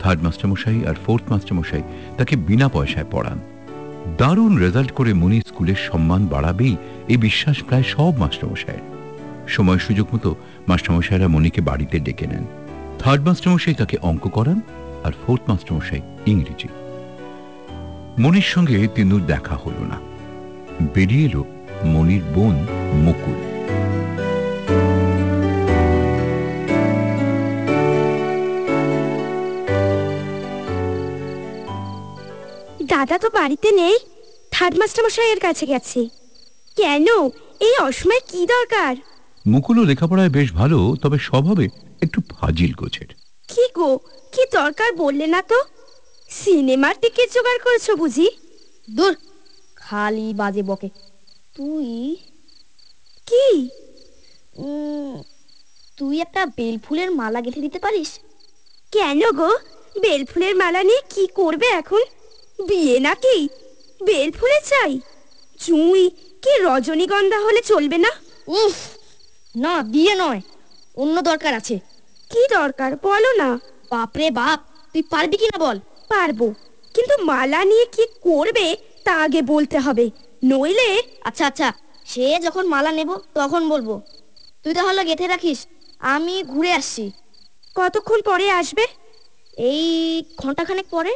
থার্ড মাস্টারমশাই আর ফোর্থ মাস্টারমশাই তাকে বিনা পয়সায় পড়ান। দারুণ রেজাল্ট করে মনি স্কুলের সম্মান বাড়াবেই এই বিশ্বাস প্রায় সব মাস্টারমশাইয়ের। সময় সুযোগ মতো মাস্টারমশাইরা মনিকে বাড়িতে ডেকে নেন। থার্ড মাস্টারমশাই তাকে অঙ্ক করান আর ফোর্থ মাস্টারমশাই ইংরেজি। মনির সঙ্গে তিনুর দেখা হলো না। বেরিয়ে এলো মনির বোন মুকুল। দাদা তো বাড়িতে নেই। থার্ড মাস্টার মশাইয়ের কাছে গেছে। কেন? এই অসময়ে কি দরকার? মুকুলও লেখাপড়ায় বেশ ভালো, তবে স্বভাবে একটু ফাজিল গোছের। কি গো? কি দরকার বললে না তো? সিনেমার টিকিট জোগাড় করেছ বুঝি? দূর, খালি বাজে বকে। তুই? কি? তুই একটা বেল ফুলের মালা গেঁথে দিতে পারিস? কেন গো? বেলফুলের মালা নিয়ে কি করবে এখন? বিয়ে নাকি? বেলফুলে চাই? চুই কি রজনীগন্ধা হলে চলবে না? উফ! না বিয়ে নয়। অন্য দরকার আছে। কি দরকার? বলো না। বাপরে বাপ তুই পারবি কি না বল? পারব। কিন্তু মালা নিয়ে কি করবে তা আগে বলতে হবে। নইলে আচ্ছা আচ্ছা। সে যখন মালা নেব তখন বলব। তুই তাহলে গেঁথে রাখিস। আমি ঘুরে আসছি। কতক্ষণ পরে আসবে? এই ঘন্টাখানেক পরে।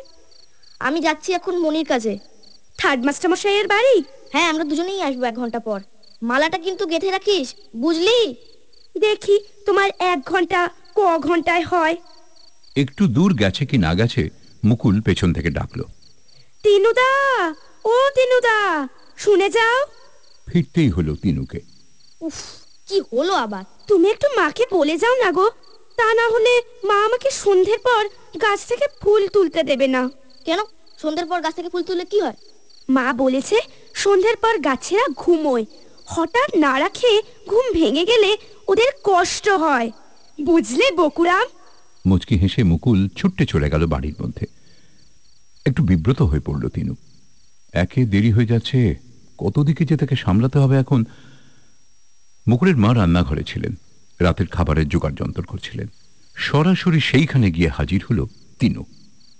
আমি যাচ্ছি এখন মনির কাছে থার্ড মাস্টার মশাইয়ের বাড়ি? হ্যাঁ আমরা দুজনেই আসব এক ঘণ্টা পর। মালাটা কিন্তু গেঁথে রাখিস বুঝলি? দেখি তোমার এক ঘণ্টা ক ঘন্টায় হয়। একটু দূর গেছে কি না গেছে মুকুল পেছন থেকে ডাকলো। তিনুদা ও তিনুদা শুনে যাও। ফিরতেই হলো তিনুকে। উফ কি হলো আবার? তুমি একটু মাকে বলে যাও না গো তা না হলে মা আমাকে সন্ধ্যের পর গাছ থেকে ফুল তুলতে দেবে না। কেন? সন্ধ্যের পর গাছ থেকে ফুল তুললে কি হয়? মা বলেছে সন্ধ্যের পর গাছেরা ঘুমোয় হঠাৎ নাড়া খেয়ে ঘুম ভেঙে গেলে ওদের কষ্ট হয়। বুঝলে বকুরাম? মুচকি হেসে মুকুল ছুট্টে চলে গেল বাড়ির মধ্যে। একটু বিব্রত হয়ে পড়ল তিনু। একে দেরি হয়ে যাচ্ছে কত দিকে যে তাকে সামলাতে হবে এখন? মুকুলের মা রান্নাঘরে ছিলেন রাতের খাবারের জোগাড় যন্ত্র করছিলেন। সরাসরি সেইখানে গিয়ে হাজির হলো তিনু।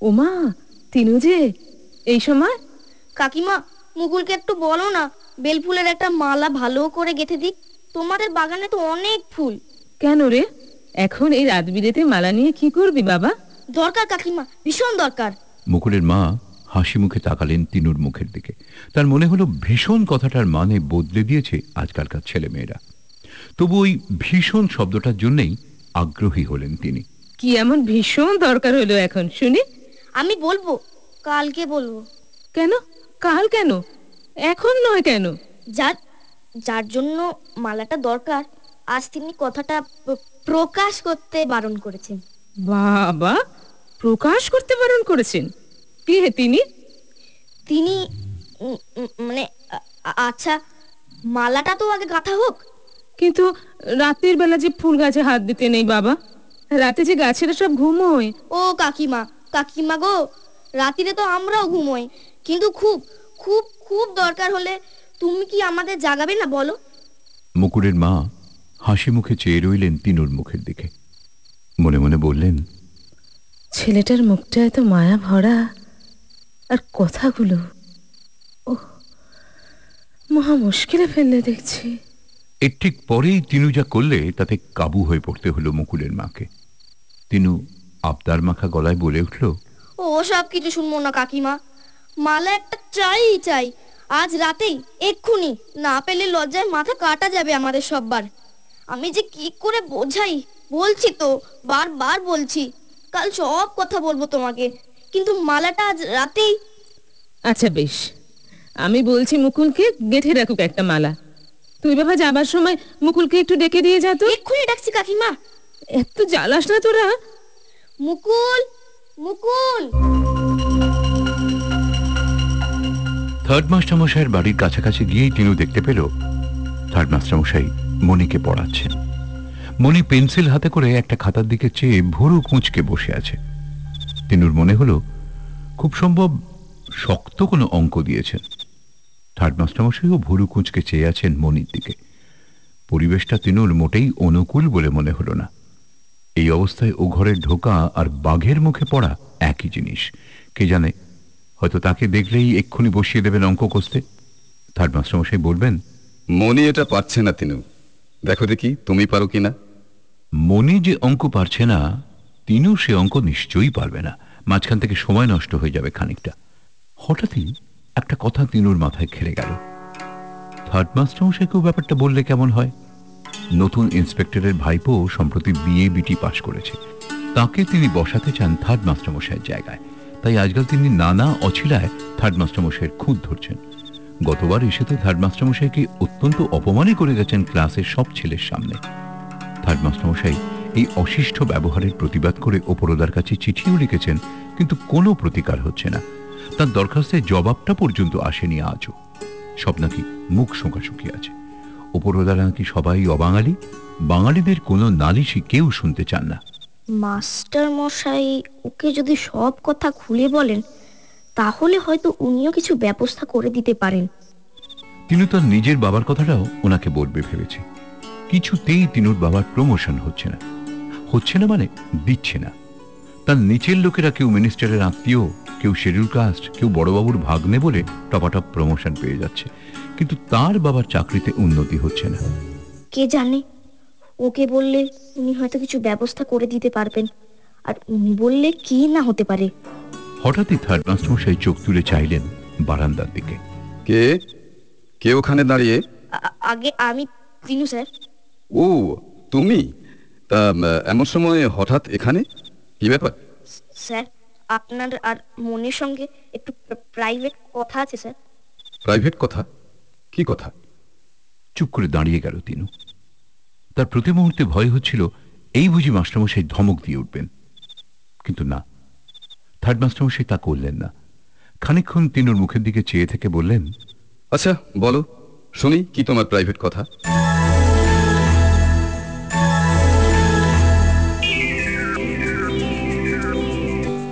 ওমা তিনু যে এই সময়? কাকিমা মুকুলকে একটু বলো না বেল ফুলের একটা মালা ভালো করে গেঁথে দিক। তোমাদের বাগানে তো অনেক ফুল। কেন রে? এখন এই রাত বিরেতে মালা নিয়ে কি করবি বাবা? দরকার কাকিমা ভীষণ দরকার। মুকুলের মা হাসি মুখে তাকালেন তিনুর মুখের দিকে। তার মনে হলো ভীষণ কথাটার মানে বদলে দিয়েছে আজকালকার ছেলেমেয়েরা। তবু ওই ভীষণ শব্দটার জন্যই আগ্রহী হলেন তিনি। কি এমন ভীষণ দরকার হলো এখন শুনি। আমি বলব কালকে বলব। কেন? কাল কেন? এখন নয় কেন? যার যার জন্য মালাটা দরকার আজ তিনি কথাটা প্রকাশ করতে বারণ করেছেন। বাবা প্রকাশ করতে বারণ করেছেন? কে তিনি? তিনি মানে আচ্ছা মালাটা তো আগে গাঁথা হোক। কিন্তু রাতের বেলা যে ফুল গাছে হাত দিতে নেই বাবা রাতে যে গাছেরা সব ঘুমোয়। ও কাকিমা কাকিমা গো রাতিরে তো আমরাও ঘুমোই। কিন্তু খুব খুব খুব দরকার হলে তুমি কি আমাদের জাগাবে না বলো? মুকুরের মা হাসি মুখে চেয়ে রইলেন তিনুর মুখের দিকে। মনে মনে বললেন ছেলেটার মুখটা এত মায়া ভরা আর কথাগুলো ও মহা মুশকিলে ফেললে দেখছি। এর ঠিক পরেই তিনু যা করলে তাতে কাবু হয়ে পড়তে হলো মুকুলের মাকে। তিনু আবদার মাখা গলায় বলে উঠল ও সব কিছু শুনব না কাকিমা। মালা একটা চাই চাই। আজ রাতেই এক্ষুনি না পেলে লজ্জায় মাথা কাটা যাবে আমাদের সববার। আমি যে কি করে বোঝাই? বলছি তো বারবার বলছি। কাল সব কথা বলব তোমাকে কিন্তু মালাটা আজ রাতেই আচ্ছা বেশ। আমি বলছি মুকুলকে গেঁথে রাখুক একটা মালা। তুই বাবা যাবার সময় মুকুলকে একটু ডেকে দিয়ে যা তো। এক্ষুনি ডাকছি কাকিমা। এত জ্বালাস না তোরা। মুকুল মুকুল। থার্ড মাস্টারমশাইয়ের বাড়ির কাছাকাছি গিয়েই তিনু দেখতে পেল থার্ড মাস্টারমশাই মণিকে পড়াচ্ছেন মণি পেন্সিল হাতে করে একটা খাতার দিকে চেয়ে ভুরু কুঁচকে বসে আছে। তিনুর মনে হলো, খুব সম্ভব শক্ত কোনো অঙ্ক দিয়েছেন। থার্ড মাস্টারমশাইও ভুরু কুঁচকে চেয়ে আছেন মণির দিকে। পরিবেশটা তিনুর মোটেই অনুকূল বলে মনে হলো না। এই অবস্থায় ও ঘরে ঢোকা আর বাঘের মুখে পড়া একই জিনিস। কে জানে হয়তো তাকে দেখলেই এক্ষুনি বসিয়ে দেবেন অঙ্ক কষতে। থার্ড মাস্টারমশাই বলবেন মনি এটা পারছে না তিনু। দেখো দেখি তুমি পারো কিনা মনে যে অঙ্ক পারছে না তিনিও সে অঙ্ক নিশ্চয়ই পারবে না। মাঝখান থেকে সময় নষ্ট হয়ে যাবে খানিকটা। হঠাৎই একটা কথা তিনুর মাথায় খেলে গেল। থার্ড মাস্টারমশাইকেও ব্যাপারটা বললে কেমন হয়? নতুন ইন্সপেক্টরের ভাইপো সম্প্রতি বিএ বিটি পাশ করেছে। তাকে তিনি বসাতে চান থার্ড মাস্টারমশাইয়ের জায়গায়। তাই আজকাল তিনি নানা অছিলায় থার্ড মাস্টারমশাইয়ের খুঁত ধরছেন। গতবার এসে তো থার্ড মাস্টারমশাইকে অত্যন্ত অপমানই করে গেছেন ক্লাসের সব ছেলের সামনে। থার্ড মাস্টারমশাই এই অশিষ্ট ব্যবহারের প্রতিবাদ করে ওপরদার কাছে চিঠিও লিখেছেন, কিন্তু কোনো প্রতিকার হচ্ছে না। তার দরখাস্তের জবাবটা পর্যন্ত আসেনি আজও। সব নাকি মুখ শোকাশুকি আছে। ওপরদারা নাকি সবাই অবাঙালি? বাঙালিদের কোনো নালিশই কেউ শুনতে চান না। মাস্টার মশাই ওকে যদি সব কথা খুলে বলেন তাহলে হয়তো উনিও কিছু ব্যবস্থা করে দিতে পারেন। তিনি তার নিজের বাবার কথাটাও ওনাকে বলবে ভেবেছে। কিছুতেই তিনুর বাবার প্রমোশন হচ্ছে না। হচ্ছে না মানে দিচ্ছে না। তার নিচের লোকেরা কেউ মিনিস্টারের আত্মীয় কেউ শিডিউল কাস্ট কেউ বড়বাবুর ভাগ্নে বলে টপাটপ প্রমোশন পেয়ে যাচ্ছে। কিন্তু তার বাবার চাকরিতে উন্নতি হচ্ছে না। কে জানে? ওকে বললে উনি হয়তো কিছু ব্যবস্থা করে দিতে পারবেন। আর উনি বললে কি না হতে পারে? হঠাৎই থার্ড মাস্টারমশাই চোখ তুলে চাইলেন বারান্দার দিকে। কে? কে ওখানে দাঁড়িয়ে? আগে আমি তিনু স্যার। ও তুমি? তা এমন সময় হঠাৎ এখানে? কি ব্যাপার? স্যার আপনার আর মনের সঙ্গে একটু প্রাইভেট কথা আছে স্যার। প্রাইভেট কথা? কি কথা? চুপ করে দাঁড়িয়ে গেল তিনু। তার প্রতি মুহূর্তে ভয় হচ্ছিল এই বুঝি মাস্টারমশাই ধমক দিয়ে উঠবেন। কিন্তু না থার্ড মাস্টারমশাই তা করলেন না। খানিকক্ষণ তিনুর মুখের দিকে চেয়ে থেকে বললেন আচ্ছা বলো শুনি কি তোমার প্রাইভেট কথা?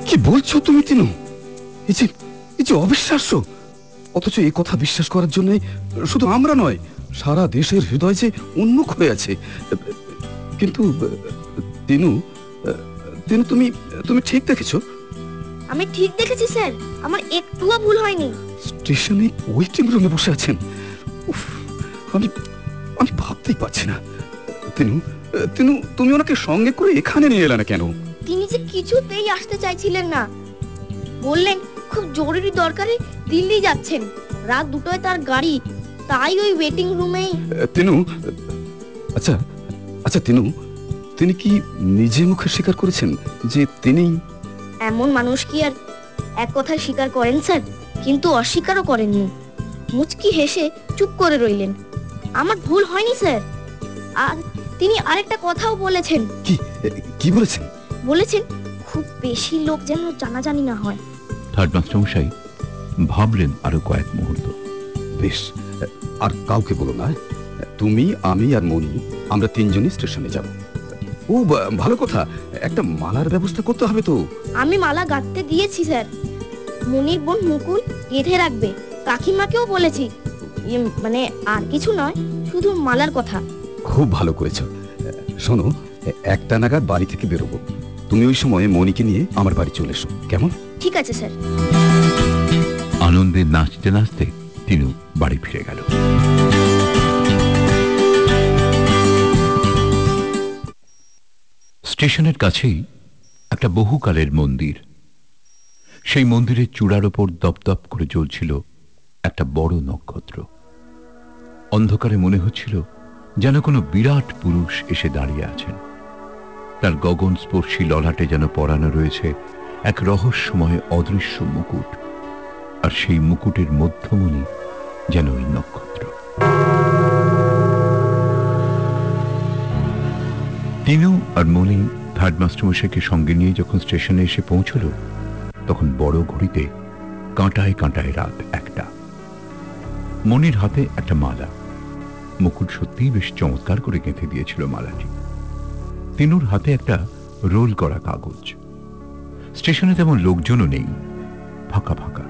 কি বলছো তুমি তিনু? এই যে এই যে অবিশ্বাস্য। অথচ এই কথা বিশ্বাস করার জন্য শুধু আমরা নয় সারা দেশের হৃদয় যে উন্মুখ হয়ে আছে। কিন্তু তিনু তিনু তুমি তুমি ঠিক দেখেছ? আমি ঠিক দেখেছি স্যার। আমার একটুও ভুল হয়নি। স্টেশনে ওয়েটিং রুমে বসে আছেন। উফ, আমি আমি ভাবতেই পারছি না। তিনু তিনু তুমি ওনাকে সঙ্গে করে এখানে নিয়ে এলে না কেন? তিনি যে কিছুতেই আসতে চাইছিলেন না। বললেন খুব জরুরি দরকারে দিল্লি যাচ্ছেন। রাত দুটোয় তার গাড়ি তাই ওই ওয়েটিং রুমেই তিনু আচ্ছা আচ্ছা তিনু তিনি কি নিজে মুখে স্বীকার করেছেন যে তিনি এমন মানুষ কি আর এক কথায় স্বীকার করেন স্যার? কিন্তু অস্বীকারও করেননি। মুচকি হেসে চুপ করে রইলেন। আমার ভুল হয়নি স্যার। আর তিনি আরেকটা কথাও বলেছেন। কি কি বলেছেন? বলেছেন খুব বেশি লোক যেন জানাজানি না হয়। থার্ড মাস্টারমশাই ভাবলেন আরও কয়েক মুহূর্ত। বেশ আর কাউকে বলো না তুমি আমি আর মনি আমরা তিনজনই স্টেশনে যাব। ও ভালো কথা একটা মালার ব্যবস্থা করতে হবে তো। আমি মালা গাঁথতে দিয়েছি স্যার। মনির বোন মুকুল গেঁথে রাখবে। কাকিমাকেও বলেছি। ইয়ে, মানে আর কিছু নয় শুধু মালার কথা। খুব ভালো করেছ। শোনো একটা নাগাদ বাড়ি থেকে বেরোবো। তুমি ওই সময় মনিকে নিয়ে আমার বাড়ি চলে এসো কেমন? ঠিক আছে স্যার। আনন্দে নাচতে নাচতে তিনু বাড়ি ফিরে গেল। স্টেশনের কাছেই একটা বহুকালের মন্দির। সেই মন্দিরের চূড়ার ওপর দপদপ করে জ্বলছিল একটা বড় নক্ষত্র। অন্ধকারে মনে হচ্ছিল যেন কোনো বিরাট পুরুষ এসে দাঁড়িয়ে আছেন। তার গগন স্পর্শী ললাটে যেন পরানো রয়েছে এক রহস্যময় অদৃশ্য মুকুট। আর সেই মুকুটের মধ্যমণি যেন ওই নক্ষত্র। তিনু আর মণি থার্ড মাস্টারমশাইকে সঙ্গে নিয়ে যখন স্টেশনে এসে পৌঁছল, তখন বড় ঘড়িতে কাঁটায় কাঁটায় রাত একটা। মনির হাতে একটা মালা। মুকুট সত্যিই বেশ চমৎকার করে গেঁথে দিয়েছিল মালাটি। তিনুর হাতে একটা রোল করা কাগজ। স্টেশনে তেমন লোকজনও নেই। ফাঁকা ফাঁকা।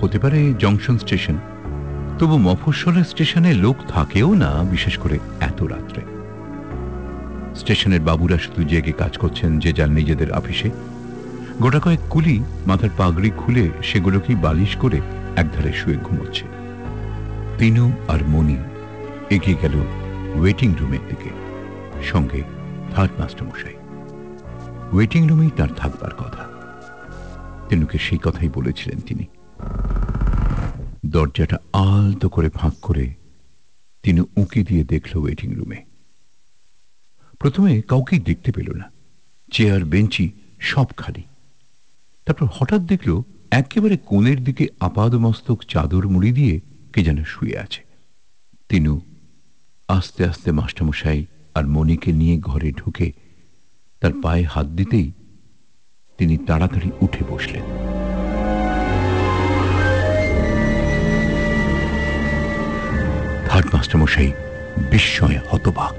হতে পারে জংশন স্টেশন। তবু মফস্বলের স্টেশনে লোক থাকেও না, বিশেষ করে এত রাত্রে। স্টেশনের বাবুরা শুধু জেগে কাজ করছেন যে যার নিজেদের অফিসে গোটা কয়েক কুলি মাথার পাগড়ি খুলে সেগুলোকেই বালিশ করে একধারে শুয়ে ঘুমোচ্ছে। তিনু আর মণি এগিয়ে গেল ওয়েটিং রুমের দিকে। সঙ্গে থার্ড মাস্টার মশাই। ওয়েটিং রুমেই তার থাকবার কথা। তিনুকে সেই কথাই বলেছিলেন তিনি। দরজাটা আলতো করে ফাঁক করে তিনি উঁকি দিয়ে দেখল ওয়েটিং রুমে প্রথমে কাউকেই দেখতে পেল না। চেয়ার, বেঞ্চি সব খালি। তারপর হঠাৎ দেখল একেবারে কোণের দিকে আপাদমস্তক চাদর মুড়ি দিয়ে কে যেন শুয়ে আছে। তিনু আস্তে আস্তে মাস্টারমশাই আর মণিকে নিয়ে ঘরে ঢুকে তার পায়ে হাত দিতেই তিনি তাড়াতাড়ি উঠে বসলেন। থার্ড মাস্টারমশাই বিস্ময়ে হতবাক।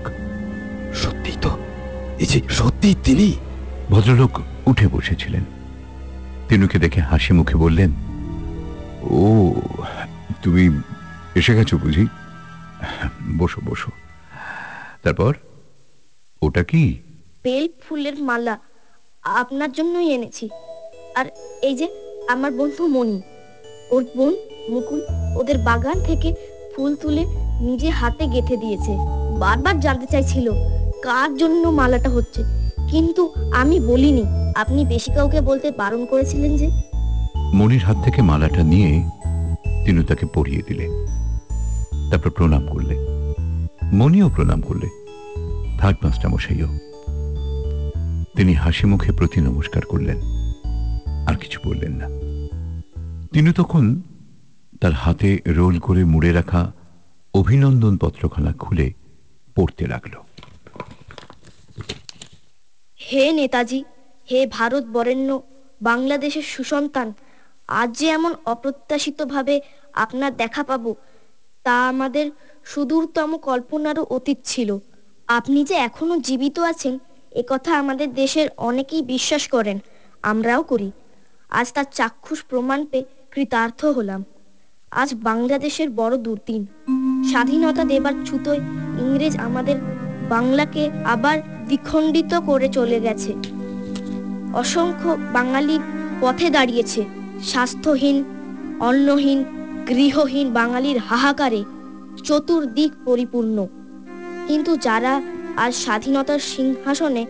সত্যি তো এই যে সত্যি তিনি? ভদ্রলোক উঠে বসেছিলেন। তিনুকে দেখে হাসি মুখে বললেন ও তুমি এসে গেছো বুঝি? বসো বসো। তারপর ওটা কি? বেল ফুলের মালা আপনার জন্যই এনেছি। আর এই যে আমার বন্ধু মনি ওর বোন মুকুল ওদের বাগান থেকে ফুল তুলে নিজে হাতে গেঁথে দিয়েছে। বারবার জানতে চাইছিল, কার জন্য মালাটা হচ্ছে? কিন্তু আমি বলিনি, আপনি বেশি কাউকে বলতে বারণ করেছিলেন যে? মনির হাত থেকে মালাটা নিয়ে তিনি তাকে পরিয়ে দিলে। তারপর প্রণাম করলে। মনিও প্রণাম করলে। থার্ড মাস্টার মশাইও। তিনি হাসি মুখে প্রতি নমস্কার করলেন। আর কিছু বললেন না। তিনি তখন তার হাতে রোল করে মুড়ে রাখা অভিনন্দন পত্রখানা খুলে পড়তে লাগল। হে নেতাজি, হে ভারত বরেণ্য, বাংলাদেশের সুসন্তান, আজ যে এমন অপ্রত্যাশিতভাবে আপনার দেখা পাবো, তা আমাদের সুদূরতম কল্পনারও অতীত ছিল। আপনি যে এখনও জীবিত আছেন, এ কথা আমাদের দেশের অনেকেই বিশ্বাস করেন, আমরাও করি। আজ তার চাক্ষুষ প্রমাণ পেয়ে কৃতার্থ হলাম। আজ বাংলাদেশের বড় দুর্দিন স্বাধীনতা দেবার ছুতোয় ইংরেজ আমাদের বাংলাকে আবার দ্বিখণ্ডিত করে চলে গেছে। অসংখ্য বাঙালি পথে দাঁড়িয়েছে, স্বাস্থ্যহীন, অন্নহীন, গৃহহীন বাঙালির হাহাকারে চতুর্দিক পরিপূর্ণ। কিন্তু যারা আজ স্বাধীনতার সিংহাসনে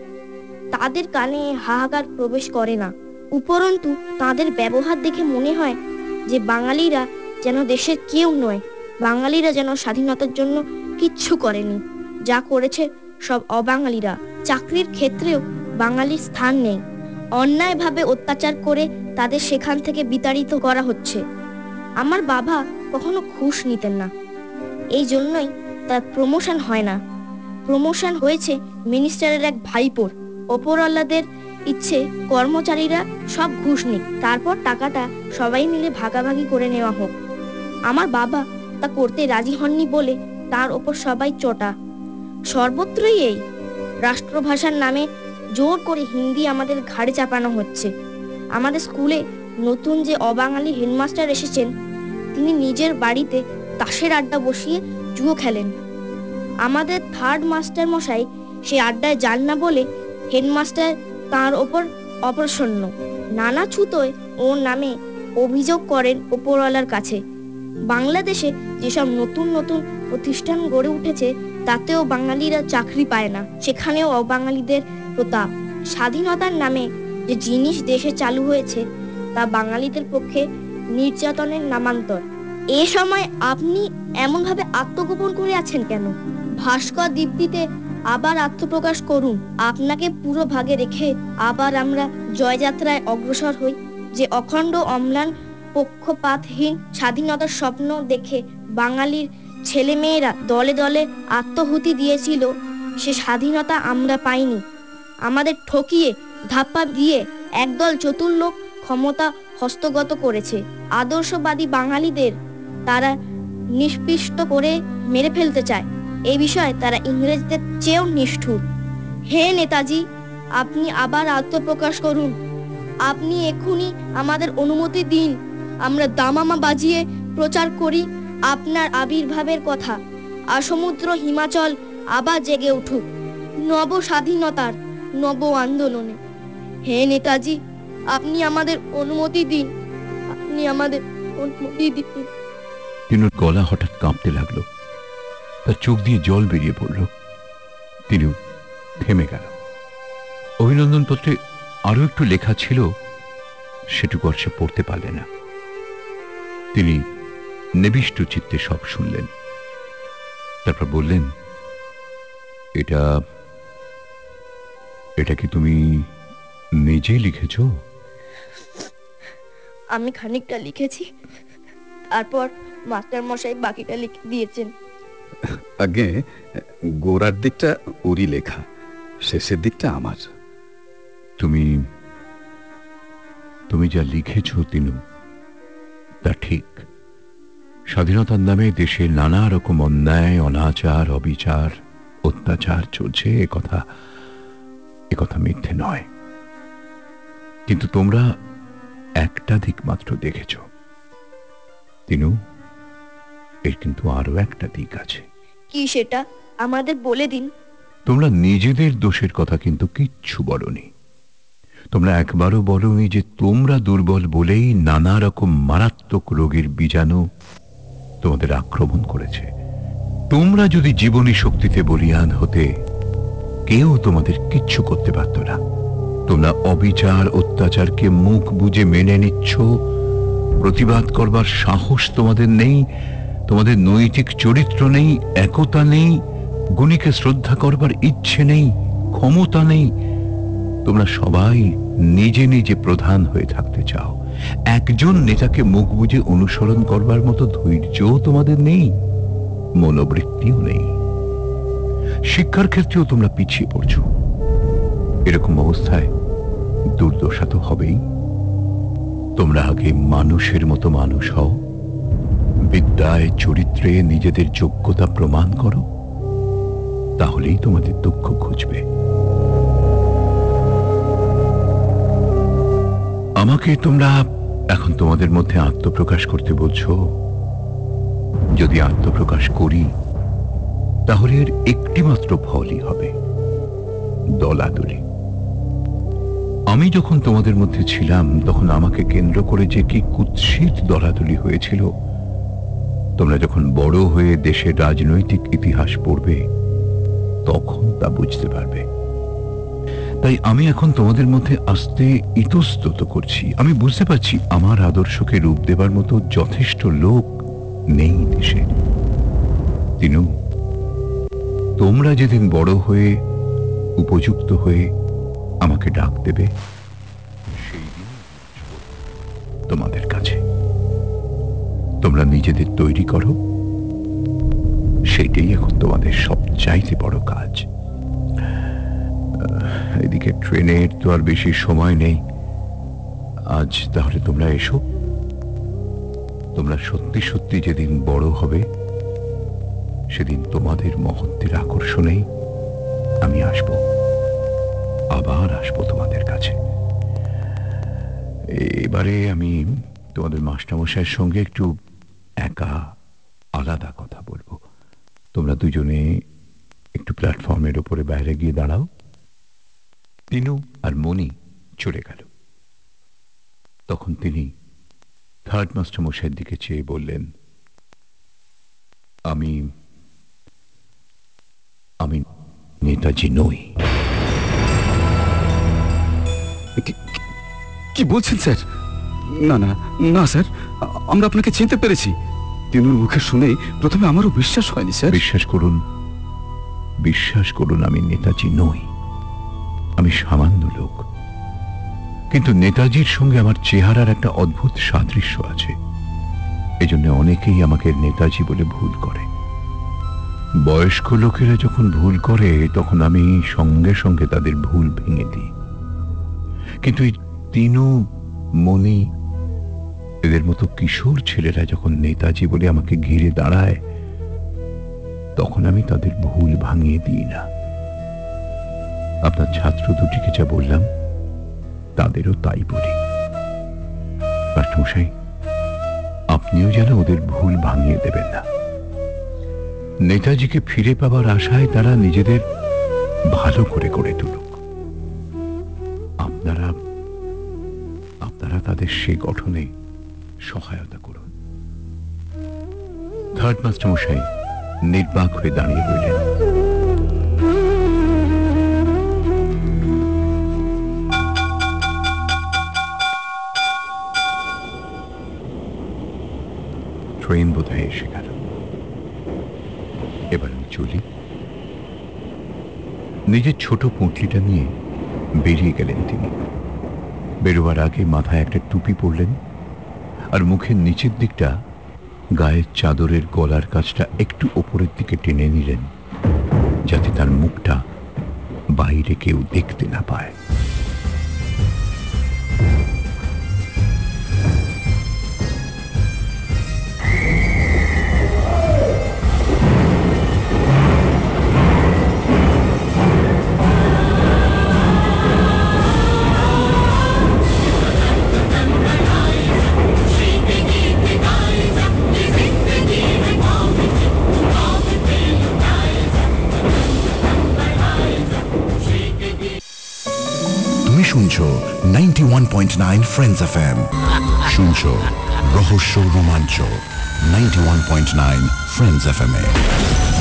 তাদের কানে হাহাকার প্রবেশ করে না। উপরন্তু তাদের ব্যবহার দেখে মনে হয় যে বাঙালিরা যেন দেশের কেউ নয়, বাঙালিরা যেন স্বাধীনতার জন্য কিচ্ছু করেনি। যা করেছে সব অবাঙালিরা। চাকরির ক্ষেত্রেও বাঙালির স্থান নেই। অন্যায়ভাবে অত্যাচার করে তাদের সেখান থেকে বিতাড়িত করা হচ্ছে। আমার বাবা কখনো ঘুষ নিতেন না। এই জন্যই তার প্রমোশন হয় না। প্রমোশন হয়েছে মিনিস্টারের এক ভাইপোর। ওপরওয়ালাদের ইচ্ছে কর্মচারীরা সব ঘুষ নিক। তারপর টাকাটা সবাই মিলে ভাগাভাগি করে নেওয়া হোক। আমার বাবা তা করতে রাজি হননি বলে তার ওপর সবাই চটা। সর্বত্রই এই। রাষ্ট্রভাষার নামে জোর করে হিন্দি আমাদের ঘাড়ে চাপানো হচ্ছে। আমাদের স্কুলে নতুন যে অবাঙালি হেডমাস্টার এসেছেন, তিনি নিজের বাড়িতে তাসের আড্ডা বসিয়ে জুয়ো খেলেন। আমাদের থার্ড মাস্টার মশাই সে আড্ডায় যান না বলে হেডমাস্টার তার ওপর অপ্রসন্ন। নানা ছুতোয় ওর নামে অভিযোগ করেন ওপরওয়ালার কাছে। বাংলাদেশে যেসব নতুন নতুন প্রতিষ্ঠান গড়ে উঠেছে, তাতেও বাঙালিরা চাকরি পায় না। সেখানেও অবাঙালিদের প্রতাপ। স্বাধীনতার নামে যে জিনিস দেশে চালু হয়েছে, তা বাঙালিদের পক্ষে নির্যাতনের নামান্তর। এ সময় আপনি এমনভাবে আত্মগোপন করে আছেন কেন? ভাস্কর দীপ্তিতে আবার আত্মপ্রকাশ করুন। আপনাকে পুরো ভাগে রেখে আবার আমরা জয়যাত্রায় অগ্রসর হই। যে অখণ্ড অম্লান পক্ষপাতহীন স্বাধীনতার স্বপ্ন দেখে বাঙালির ছেলেমেয়েরা দলে দলে আত্মহুতি দিয়েছিল, সে স্বাধীনতা আমরা পাইনি। আমাদের ঠকিয়ে, ধাপ্পা দিয়ে একদল চতুর লোক ক্ষমতা হস্তগত করেছে। আদর্শবাদী বাঙালিদের তারা নিষ্পিষ্ট করে মেরে ফেলতে চায়। এই বিষয়ে তারা ইংরেজদের চেয়েও নিষ্ঠুর। হে নেতাজি, আপনি আবার আত্মপ্রকাশ করুন। আপনি এক্ষুনি আমাদের অনুমতি দিন। আমরা দামামা বাজিয়ে প্রচার করি আপনার আবির্ভাবের কথা। আর সমুদ্র হিমাচল আবার জেগে উঠুক। নব স্বাধীনতার, নব আন্দোলনে। হে নেতাজি, আপনি আমাদের অনুমতি দিন। আপনি আমাদের অনুমতি দিন। তিনুর গলা হঠাৎ কাঁপতে লাগল। তার চোখ দিয়ে জল বেরিয়ে পড়ল। তিনু থেমে গেল। অভিনন্দন পত্রে আরও একটু লেখা ছিল, সেটুকু আর সে পড়তে পারলে না। তিনি নিবিষ্ট চিত্তে সব শুনলেন। তারপর বললেন এটা এটা কি তুমি নিজে লিখেছ? আমি খানিকটা লিখেছি। তারপর মাস্টার মশাই বাকিটা লিখে দিয়েছেন। আগে গোড়ার দিকটা ওরই লেখা শেষের দিকটা আমার। তুমি তুমি যা লিখেছ তিনু তা ঠিক। স্বাধীনতার নামে দেশে নানা রকম অন্যায় অনাচার অবিচার অত্যাচার চলছে কথা কথা মিথ্যে নয়। কিন্তু তোমরা একটা দিক মাত্র দেখেছ। তিনু এর কিন্তু আরও একটা দিক আছে। কি সেটা? আমাদের বলে দিন। তোমরা নিজেদের দোষের কথা কিন্তু কিচ্ছু বলনি। তোমরা একবারও বলনি যে তোমরা দুর্বল বলেই নানা রকম মারাত্মক রোগের বীজাণু তোমাদের আক্রমণ করেছে। তোমরা যদি জীবনী শক্তিতে বলিয়ান হতে, কেউ তোমাদের কিচ্ছু করতে পারত না। তোমরা অবিচার, অত্যাচারকে মুখ বুজে মেনে নিচ্ছ। প্রতিবাদ করবার সাহস তোমাদের নেই, তোমাদের নৈতিক চরিত্র নেই, একতা নেই, গুণীকে শ্রদ্ধা করবার ইচ্ছে নেই, ক্ষমতা নেই তোমরা সবাই নিজে নিজে প্রধান হয়ে থাকতে চাও। একজন নেতাকে মুখ বুঝে অনুসরণ করবার মতো ধৈর্যও তোমাদের নেই, মনোবৃত্তিও নেই। শিক্ষার ক্ষেত্রেও তোমরা পিছিয়ে পড়ছ। এরকম অবস্থায় দুর্দশা তো হবেই। তোমরা আগে মানুষের মতো মানুষ হও। বিদ্যায়, চরিত্রে নিজেদের যোগ্যতা প্রমাণ করো। তাহলেই তোমাদের দুঃখ ঘুচবে। আমাকে তোমরা এখন তোমাদের মধ্যে আত্মপ্রকাশ করতে বলছো? যদি আত্মপ্রকাশ করি, তাহলে এর একটিমাত্র ফলই হবে, দলাদলি। আমি যখন তোমাদের মধ্যে ছিলাম, তখন আমাকে কেন্দ্র করে যে কি কুৎসিত দলাদলি হয়েছিল, তোমরা যখন বড় হয়ে দেশের রাজনৈতিক ইতিহাস পড়বে, তখন তা বুঝতে পারবে। তাই আমি এখন তোমাদের মধ্যে আসতে ইতস্তত করছি। আমি বুঝতে পারছি আমার আদর্শকে রূপ দেবার মতো যথেষ্ট লোক নেই দেশে। তিনু, তোমরা যেদিন বড় হয়ে, উপযুক্ত হয়ে আমাকে ডাক দেবে, সেই দিন তোমাদের কাছে। তোমরা নিজেদের তৈরি করো সেটাই এখন তোমাদের সবচাইতে বড় কাজ। এদিকে ট্রেনের তো আর বেশি সময় নেই। আজ তাহলে তোমরা এসো। তোমরা সত্যি সত্যি যেদিন বড় হবে, সেদিন তোমাদের মহত্বের আকর্ষণেই আমি আসব। আবার আসব তোমাদের কাছে। এবারে আমি তোমাদের মাস্টারমশাইয়ের সঙ্গে একটু একা আলাদা কথা বলব। তোমরা দুজনে একটু প্ল্যাটফর্মের উপরে বাইরে গিয়ে দাঁড়াও। তিনু আর মণি চলে গেল। তখন তিনি থার্ড মাস্টার মশাইয়ের দিকে চেয়ে বললেন আমি আমি নেতাজি নই। কি- কি বলছেন স্যার? না না না স্যার আমরা আপনাকে চিনতে পেরেছি। তিনুর মুখে শুনেই প্রথমে আমারও বিশ্বাস হয়নি স্যার। বিশ্বাস করুন বিশ্বাস করুন আমি নেতাজি নই। আমি সামান্য লোক। কিন্তু নেতাজির সঙ্গে আমার চেহারার একটা অদ্ভুত সাদৃশ্য আছে। এজন্য অনেকেই আমাকে নেতাজি বলে ভুল করে। বয়স্ক লোকেরা যখন ভুল করে, তখন আমি সঙ্গে সঙ্গে তাদের ভুল ভেঙে দিই। কিন্তু এই তিনু মনি এদের মতো কিশোর ছেলেরা যখন নেতাজি বলে আমাকে ঘিরে দাঁড়ায়, তখন আমি তাদের ভুল ভাঙিয়ে দিই না। আপনার ছাত্র দুটিকে যা বললাম, তাদেরও তাই বলি। মাস্টারমশাই আপনিও যেন ওদের ভুল ভাঙিয়ে দেবেন না। নেতাজিকে ফিরে পাবার আশায় তারা নিজেদের ভালো করে করে তুলুক। আপনারা আপনারা তাদের সে গঠনে সহায়তা করুন। থার্ড মাস্টার মশাই, নির্বাক হয়ে দাঁড়িয়ে রইলেন। ট্রেন বোধহয় এসে গেল। এবার আমি চলি। নিজের ছোট পুঁটলিটা নিয়ে বেরিয়ে গেলেন তিনি। বেরোবার আগে মাথায় একটা টুপি পরলেন আর মুখের নিচের দিকটা গায়ের চাদরের গলার কাছটা একটু ওপরের দিকে টেনে নিলেন, যাতে তার মুখটা বাইরে কেউ দেখতে না পায়। Point nine friends F M শুনছো রহস্য রোমাঞ্চ ninety one point nine friends F M এ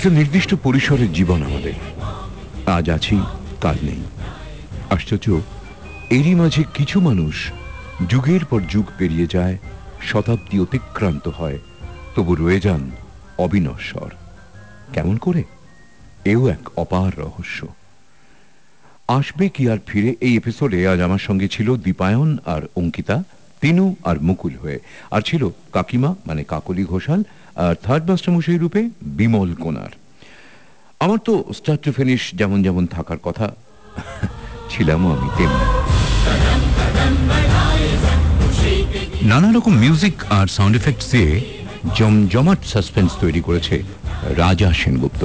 একটা নির্দিষ্ট পরিসরের জীবন আমাদের। আজ আছি, কাল নেই। আশ্চর্য, এরই মাঝে কিছু মানুষ যুগের পর যুগ পেরিয়ে যায়, শতাব্দী অতিক্রান্ত হয়, তবু রয়ে যান অবিনশ্বর। কেমন করে? এও এক অপার রহস্য। আসবে কি আর ফিরে এই এপিসোডে আজ আমার সঙ্গে ছিল দীপায়ন আর অঙ্কিতা, তিনু আর মুকুল হয়ে। আর ছিল কাকিমা মানে কাকলি ঘোষাল আর থার্ড মাস্টারমশাই রূপে বিমল কোনার আমার তো স্টার্ট টু ফিনিশ যেমন যেমন থাকার কথা ছিলাম আমি তেমনি। নানা রকম মিউজিক আর সাউন্ড এফেক্টস দিয়ে জমজমাট সাসপেন্স তৈরি করেছে রাজা সেনগুপ্ত।